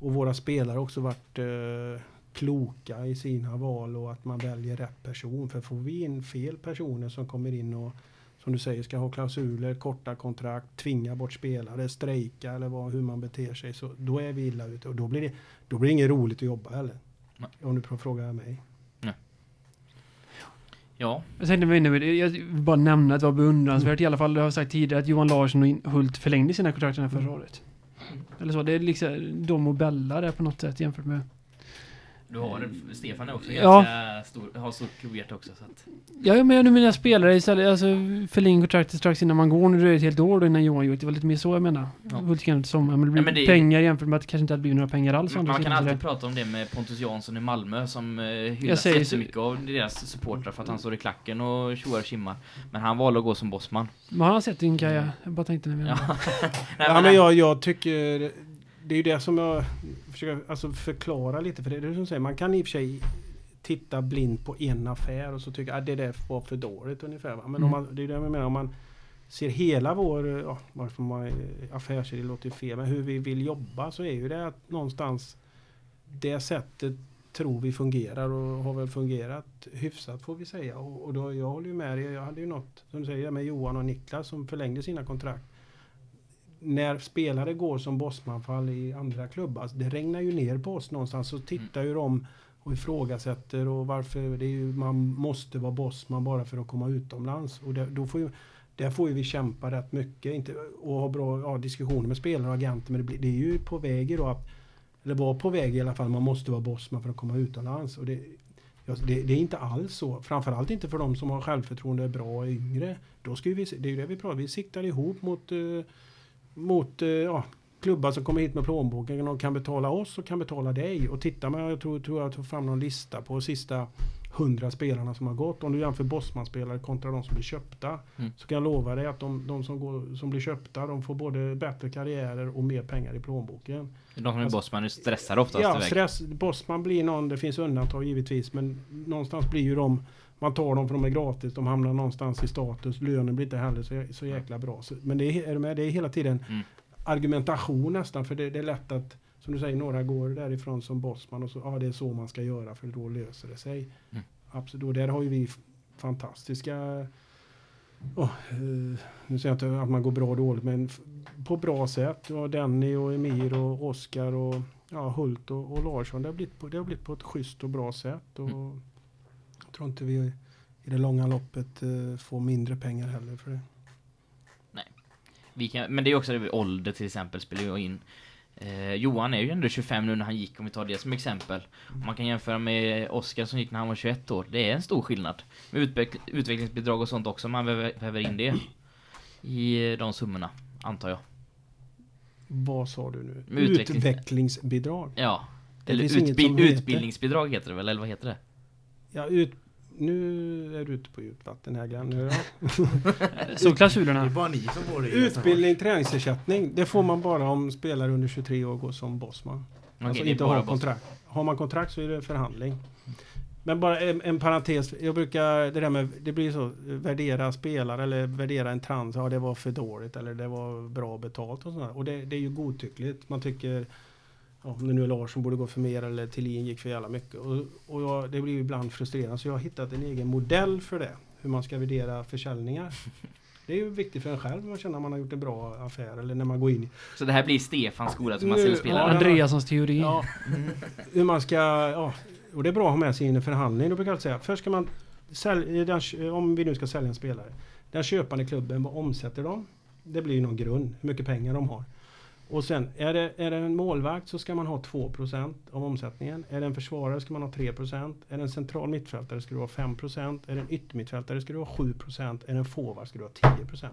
och våra spelare också varit eh, kloka i sina val och att man väljer rätt person. För får vi in fel personer som kommer in och som du säger ska ha klausuler, korta kontrakt, tvinga bort spelare, strejka eller vad, hur man beter sig. Så då är vi illa ute och då blir det, då blir det inget roligt att jobba heller. Nej. Om du får fråga mig. Ja, Jag tänkte mig det. Jag vill bara nämna att det var beundransvärt i alla fall. Det har jag sagt tidigare att Johan Larsson och Hult förlängde sina kontrakt förra året. Eller så. Det är liksom de och Bella där på något sätt jämfört med... du har Stefan är också Ja. ganska stor, har stort klubbhjärta också så att, Ja, men nu menar jag spelare istället. Alltså förläng kontraktet strax innan man går. Nu är det ett helt år då innan Johan gjort. Det var lite mer så jag menar. Ja. Hult kan inte sommar. Men det blir Ja, men det- pengar jämfört med att det kanske inte hade blivit några pengar alls. Man, man kan alltid det- prata om det med Pontus Jansson i Malmö som eh, hyllas säger så- jättemycket av deras supportrar för att han står i klacken och tjoar och kimmar. Men han valde att gå som bossman. Men har han sett din Kaja? Jag bara tänkte när vi Ja. Nej, ja, men jag, jag tycker det är ju det som jag försöker alltså förklara lite för det är det som säger man kan i och för sig titta blind på en affär och så tycka att det där var för dåligt ungefär. Va? Men om Mm. man, det är det jag menar om man ser hela vår ja, varför man, affärsidé låter fel men hur vi vill jobba så är ju det att någonstans det sättet tror vi fungerar och har väl fungerat hyfsat får vi säga. Och, och då, jag håller ju med dig. Jag hade ju något som du säger med Johan och Niklas som förlängde sina kontrakt. När spelare går som bossmanfall i andra klubbar, alltså, det regnar ju ner på oss någonstans. Så tittar ju de och ifrågasätter och varför det är ju, man måste vara bossman bara för att komma utomlands. Och det, då får ju, där får ju vi kämpa rätt mycket inte, och ha bra ja, diskussioner med spelare och agenter. Men det, blir, det är ju på väg då att, eller var på väg i alla fall, man måste vara bossman för att komma utomlands. Och det, ja, det, det är inte alls så. Framförallt inte för de som har självförtroende är bra och yngre. Då ska vi, det är ju det vi pratar Vi siktar ihop mot, uh, mot eh, ja, klubbar som kommer hit med plånboken och kan betala oss och kan betala dig. Och titta man, jag tror, tror jag tog fram någon lista på sista hundra spelarna som har gått. Om du jämför Bosman-spelare kontra de som blir köpta. Mm. Så kan jag lova dig att de, de som, går, som blir köpta de får både bättre karriärer och mer pengar i plånboken. De som är Alltså- bossman är stressade oftast Ja, iväg. stress, Bosman blir någon, det finns undantag givetvis, men någonstans blir ju de, man tar dem för de är gratis, de hamnar någonstans i status, lönen blir inte heller så, så jäkla bra. Så, men det är, är du med? det är hela tiden Mm. argumentation nästan, för det, det är lätt att, som du säger, några går därifrån som Bosman och så, ja det är så man ska göra för då löser det sig. Mm. Absolut, och där har ju vi fantastiska Åh, eh, nu säger jag inte att man går bra och dåligt, men på bra sätt. Har Denny och Emir och Oskar och ja, Hult och, och Larsson. Det har, blivit på, det har blivit på ett schysst och bra sätt. Och Mm. Tror inte vi i det långa loppet eh, får mindre pengar heller för det. Vi kan, men det är också det, ålder till exempel spelar ju in. Eh, Johan är ju ändå 25 nu när han gick, om vi tar det som exempel. Om man kan jämföra med Oskar som gick när han var 21 år. Det är en stor skillnad. Med utveck utvecklingsbidrag och sånt också, man väver, väver in det i eh, de summorna, antar jag. Vad sa du nu? Med utveckling- Utvecklingsbidrag. Ja. Det Eller utbi- utbildningsbidrag heter det väl, eller vad heter det? Ja, ut, nu är du ute på djupt vatten här Glenn. Så Det är klausulerna. bara ni som får det. Utbildning, träningsersättning. Det får man bara om spelare under 23 år går som bossman. Okej, alltså inte bara ha boss. kontrakt. Har man kontrakt så är det förhandling. Men bara en, en parentes. Jag brukar, det där med, det blir så, värdera spelare eller värdera en trans. Ja, det var för dåligt eller det var bra betalt och sådär. Och det, det är ju godtyckligt. Man tycker, om det nu är Lars som borde gå för mer eller Thelin gick för jävla mycket. Och, och jag, det blir ju ibland frustrerande. Så jag har hittat en egen modell för det. Hur man ska värdera försäljningar. Det är ju viktigt för en själv. Man känner att man har gjort en bra affär. Eller när man går in i Så det här blir Stefans skola som man spelare? Ja, Andreassons teori. Ja, hur man ska, ja, och det är bra att ha med sig in i en förhandling. Då brukar jag säga, först ska man sälja, den, om vi nu ska sälja en spelare. Den köpande klubben, vad omsätter de? Det blir ju någon grund, hur mycket pengar de har. Och sen, är det, är det en målvakt så ska man ha 2% av omsättningen. Är det en försvarare ska man ha 3%. Är det en central mittfältare ska du ha 5%. Är det en yttermittfältare ska du ha 7%. Är det en forward ska du ha 10%.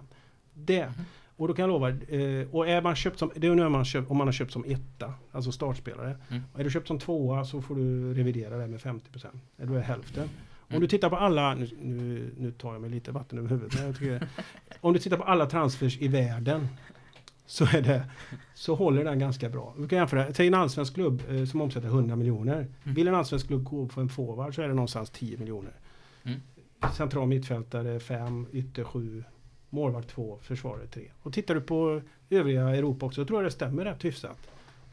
Det. Och då kan jag lova, eh, och är man köpt som, det är nu man köpt, om man har köpt som etta, alltså startspelare. Mm. Är du köpt som tvåa så får du revidera det med 50%. Eller då är hälften. Om Mm. du tittar på alla, nu, nu, nu tar jag mig lite vatten över huvudet, men jag tycker, om du tittar på alla transfers i världen så är det, så håller den ganska bra. Vi kan jämföra, säg en allsvensk klubb eh, som omsätter 100 miljoner. Mm. Vill en allsvensk klubb gå på en forward så är det någonstans 10 miljoner. Mm. Central mittfältare 5, ytter 7, målvakt 2, försvarare 3. Och tittar du på övriga Europa också, så tror jag det stämmer rätt hyfsat.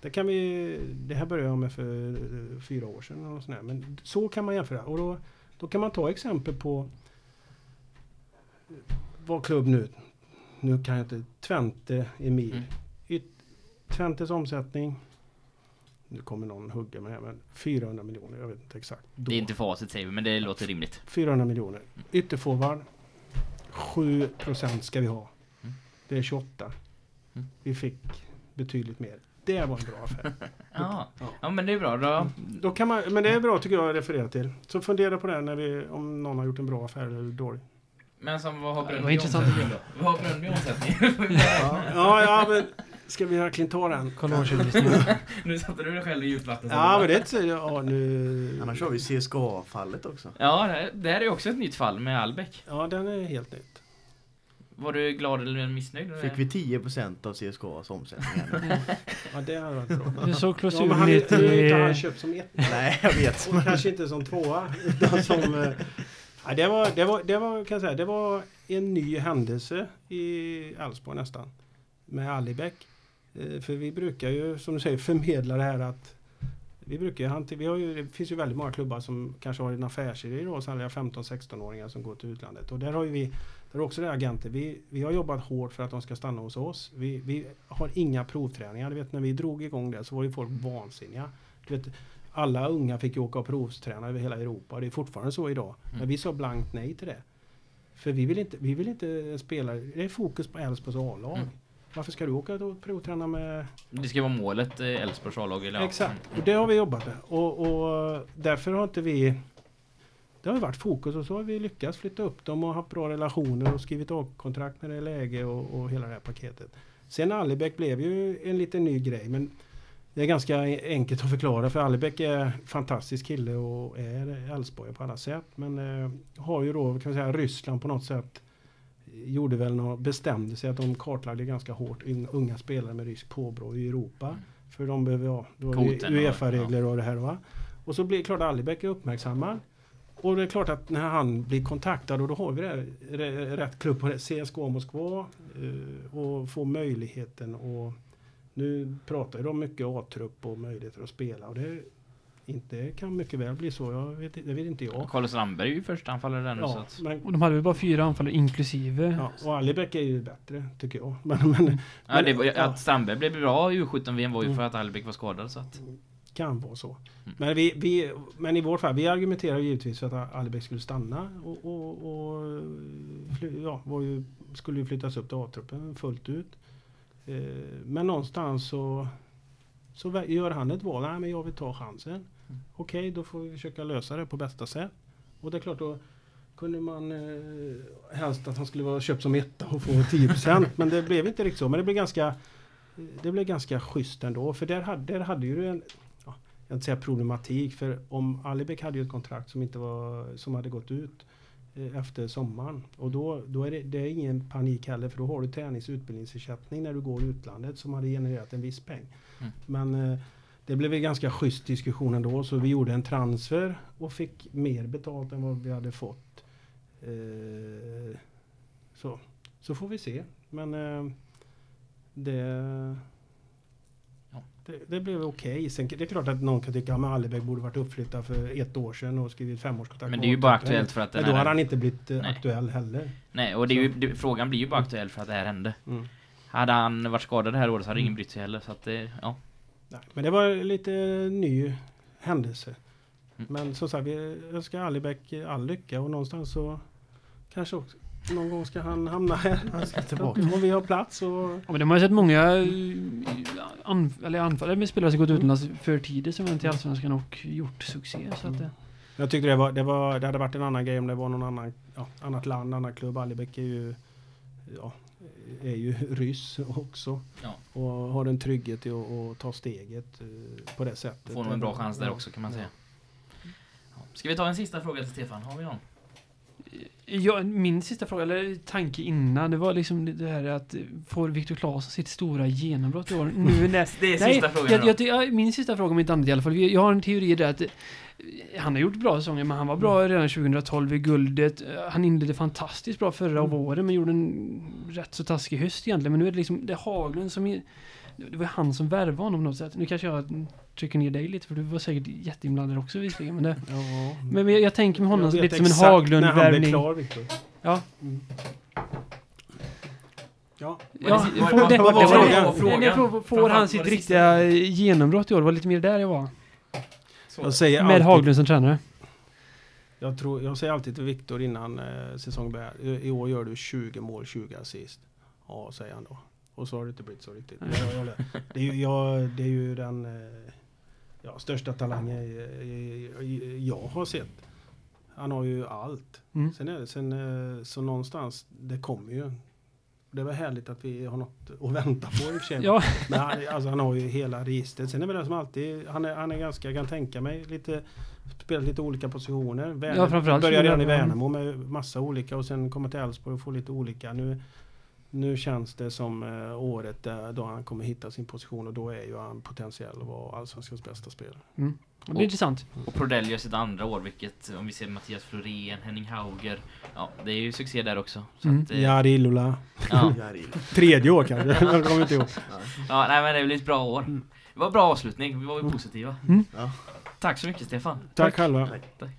Det, kan vi, det här började jag med för eh, fyra år sedan. Och sådär. Men så kan man jämföra. Och då, då kan man ta exempel på vad klubb nu, nu kan jag inte, Twente Emir. Mm. Yt, Twentes omsättning, nu kommer någon hugga mig men 400 miljoner, jag vet inte exakt. Då. Det är inte facit säger vi, men det låter rimligt. 400 miljoner. Ytterforward, 7 procent ska vi ha. Mm. Det är 28. Mm. Vi fick betydligt mer. Det var en bra affär. Ja, Ja. ja men det är bra. Då, Då kan man, men det är bra tycker jag att referera till. Så fundera på det när vi, om någon har gjort en bra affär eller dålig. Men som vad har intressant. omsättning då? Vad har Bröndby omsättning? Ja, ja men ska vi verkligen ta den? Nu satte du dig själv i djupvatten. Ja, men det är inte så, ja nu... Annars har vi CSKA-fallet också. Ja, det här- är också ett nytt fall med Albeck. Ja, den är helt nytt. Var du glad eller missnöjd? Fick vi 10% av CSKAs omsättning. Ja, det hade varit bra. Du såg Ja, men klausulen han i... inte han köpt som ett. Nej, jag vet. Och kanske inte som tvåa. Utan som, eh, ja, det, var, det, var, det, var, kan jag säga, det var en ny händelse i Elfsborg nästan. Med Alibek. Eh, för vi brukar ju, som du säger, förmedla det här att vi brukar ju, vi har ju, det finns ju väldigt många klubbar som kanske har en affärsidé då, så handlar 15-16-åringar som går till utlandet. Och där har ju vi, där är också det agenter, vi, vi har jobbat hårt för att de ska stanna hos oss. Vi, vi har inga provträningar. Du vet när vi drog igång det så var ju folk vansinniga. Du vet, alla unga fick ju åka och provträna över hela Europa. Det är fortfarande så idag. Mm. Men vi sa blankt nej till det. För vi vill inte, vi vill inte spela, det är fokus på Elfsborgs A-lag. Mm. Varför ska du åka och provträna med Det ska vara målet, eh, Elfsborgs A-lag. eller. Exakt, och det har vi jobbat med. Och, och därför har inte vi... Det har ju varit fokus och så har vi lyckats flytta upp dem och haft bra relationer och skrivit avkontrakt när det är läge och, och hela det här paketet. Sen Allebäck blev ju en liten ny grej men det är ganska enkelt att förklara för Allebäck är fantastisk kille och är Elfsborg på alla sätt. Men eh, har ju då, kan vi säga, Ryssland på något sätt gjorde väl något, bestämde sig att de kartlade ganska hårt un- unga spelare med rysk påbrå i Europa. För de behöver och- Uefa-regler och det här va. Och så blir klart att är uppmärksammad. Och det är klart att när han blir kontaktad och då har vi det, rätt klubb på det, CSKA Moskva eh, och får möjligheten och nu pratar de mycket A-trupp och möjligheter att spela och det inte, kan mycket väl bli så. Jag vet, det vet inte jag. Carlos Ramberg är ju första anfallare där nu så Ja, att... men, Och de hade väl bara fyra anfallare inklusive. ja, och Allebäck är ju bättre tycker jag. Men, men Ja, det var, ja. Att Strandberg blev bra i U17-VM var ju Mm. för att Albeck var skadad så att... kan vara så. Mm. Men, vi, vi, men i vårt fall, vi argumenterar givetvis för att Allebäck skulle stanna och, och, och fly, ja, var ju, skulle ju flyttas upp till A-truppen fullt ut. Eh, men någonstans så, så gör han ett val. Nej men jag vill ta chansen. Okej, då får vi försöka lösa det på bästa sätt. Och det är klart då kunde man eh, helst att han skulle vara köpt som etta och få 10% men det blev inte riktigt så. Men det blev ganska det blev ganska schysst ändå. För där hade, där hade ju en ja, jag inte säga problematik. För om Alibek hade ju ett kontrakt som inte var som hade gått ut efter sommaren. Och då, då är det, det är ingen panik heller för då har du tränings och utbildningsersättning när du går i utlandet som hade genererat en viss peng. Mm. Men eh, det blev en ganska schysst diskussion ändå så vi gjorde en transfer och fick mer betalt än vad vi hade fått. Eh, så, så får vi se. Men eh, det. Det, det blev okej. Sen Det är klart att någon kan tycka att Allebäck borde varit uppflyttad för ett år sedan och skrivit femårskontrakt. Men det är ju bara aktuellt för att den Men då hade han inte blivit eh, Nej. aktuell heller. Nej, och det ju, det, frågan blir ju bara aktuell för att det här hände. Mm. Hade han varit skadad det här året så hade Mm. ingen brytt sig heller så att det, ja. Nej, men det var lite ny händelse. Mm. Men som sagt, vi önskar Allebäck all lycka och någonstans så kanske också någon gång ska han hamna här. Han ska tillbaka. Om vi har plats och Ja, men de har ju sett många eh, an, eller anfallare med spelare som gått utomlands för tidigt som went till Allsvenskan och gjort succé. Så att det, Jag tyckte det, var, det, var, det hade varit en annan grej om det var någon annan, ja, annat land, annan klubb. Allebäck är ju, ja, är ju ryss också. Ja. Och har en trygghet i att, att ta steget eh, på det sättet. Får nog en bra chans där också kan man säga. Ja. Ska vi ta en sista fråga till Stefan? Har vi någon? Ja, min sista fråga, eller tanke innan, det var liksom det här att eh, får Viktor Claesson sitt stora genombrott i år? Nu när, Det är Nej, sista frågan jag, jag, ty- ja, min sista fråga om inte annat i alla fall. Jag har en teori där att eh, han har gjort bra säsonger, men han var bra Mm. redan 2012 i guldet. Eh, Han inledde fantastiskt bra förra Mm. våren, men gjorde en rätt så taskig höst egentligen. Men nu är det liksom, det är Haglund som... är- Det var han som värvade honom på något sätt. Nu kanske jag trycker ner dig lite, för du var säkert jätteinblandad också visserligen. Men, det, Ja. men jag, jag tänker med honom Jag lite som en Haglund-värvning. klar, Viktor. Ja. Mm. Ja. Ja, det- var- får, vad- det, vad var frågan? Vad frågan? nej, får- Får han sitt riktiga eh, genombrott i år? Det var lite mer där jag var. Jag säger Med alltid, Haglund som tränare. Jag, tror, jag säger alltid till Viktor innan eh, säsongen börjar. I, I år gör du 20 mål, 20 assist. Ja, säger han då. Och så har det inte blivit så riktigt. Jag, jag, det, är ju, jag, det är ju den eh, ja, största talangen jag, jag, jag har sett. Han har ju allt. Mm. Sen är det, sen, eh, så någonstans, det kommer ju. Det var härligt att vi har något att vänta på i och för sig. Ja, Men han, alltså, han har ju hela registret. Sen är det väl som alltid, han är, han är ganska, jag kan tänka mig, lite, spelat lite olika positioner. Värn, Ja, framförallt började redan i. Värnamo med massa olika och sen kommer till Elfsborg och får lite olika. Nu, nu känns det som eh, året där, då han kommer hitta sin position och då är ju han potentiell att vara Allsvenskans bästa spelare. det är intressant. Och Prodell gör sitt andra år, vilket om vi ser Mattias Florén, Henning Hauger. Ja, det är ju succé där också. Så Mm. att, eh, ja. Tredje år kanske, jag kommer inte ihåg. ja, nej men det blir ett bra år. Det var bra avslutning, vi var ju positiva. Mm. Ja. Tack så mycket Stefan. Tack själva. Tack.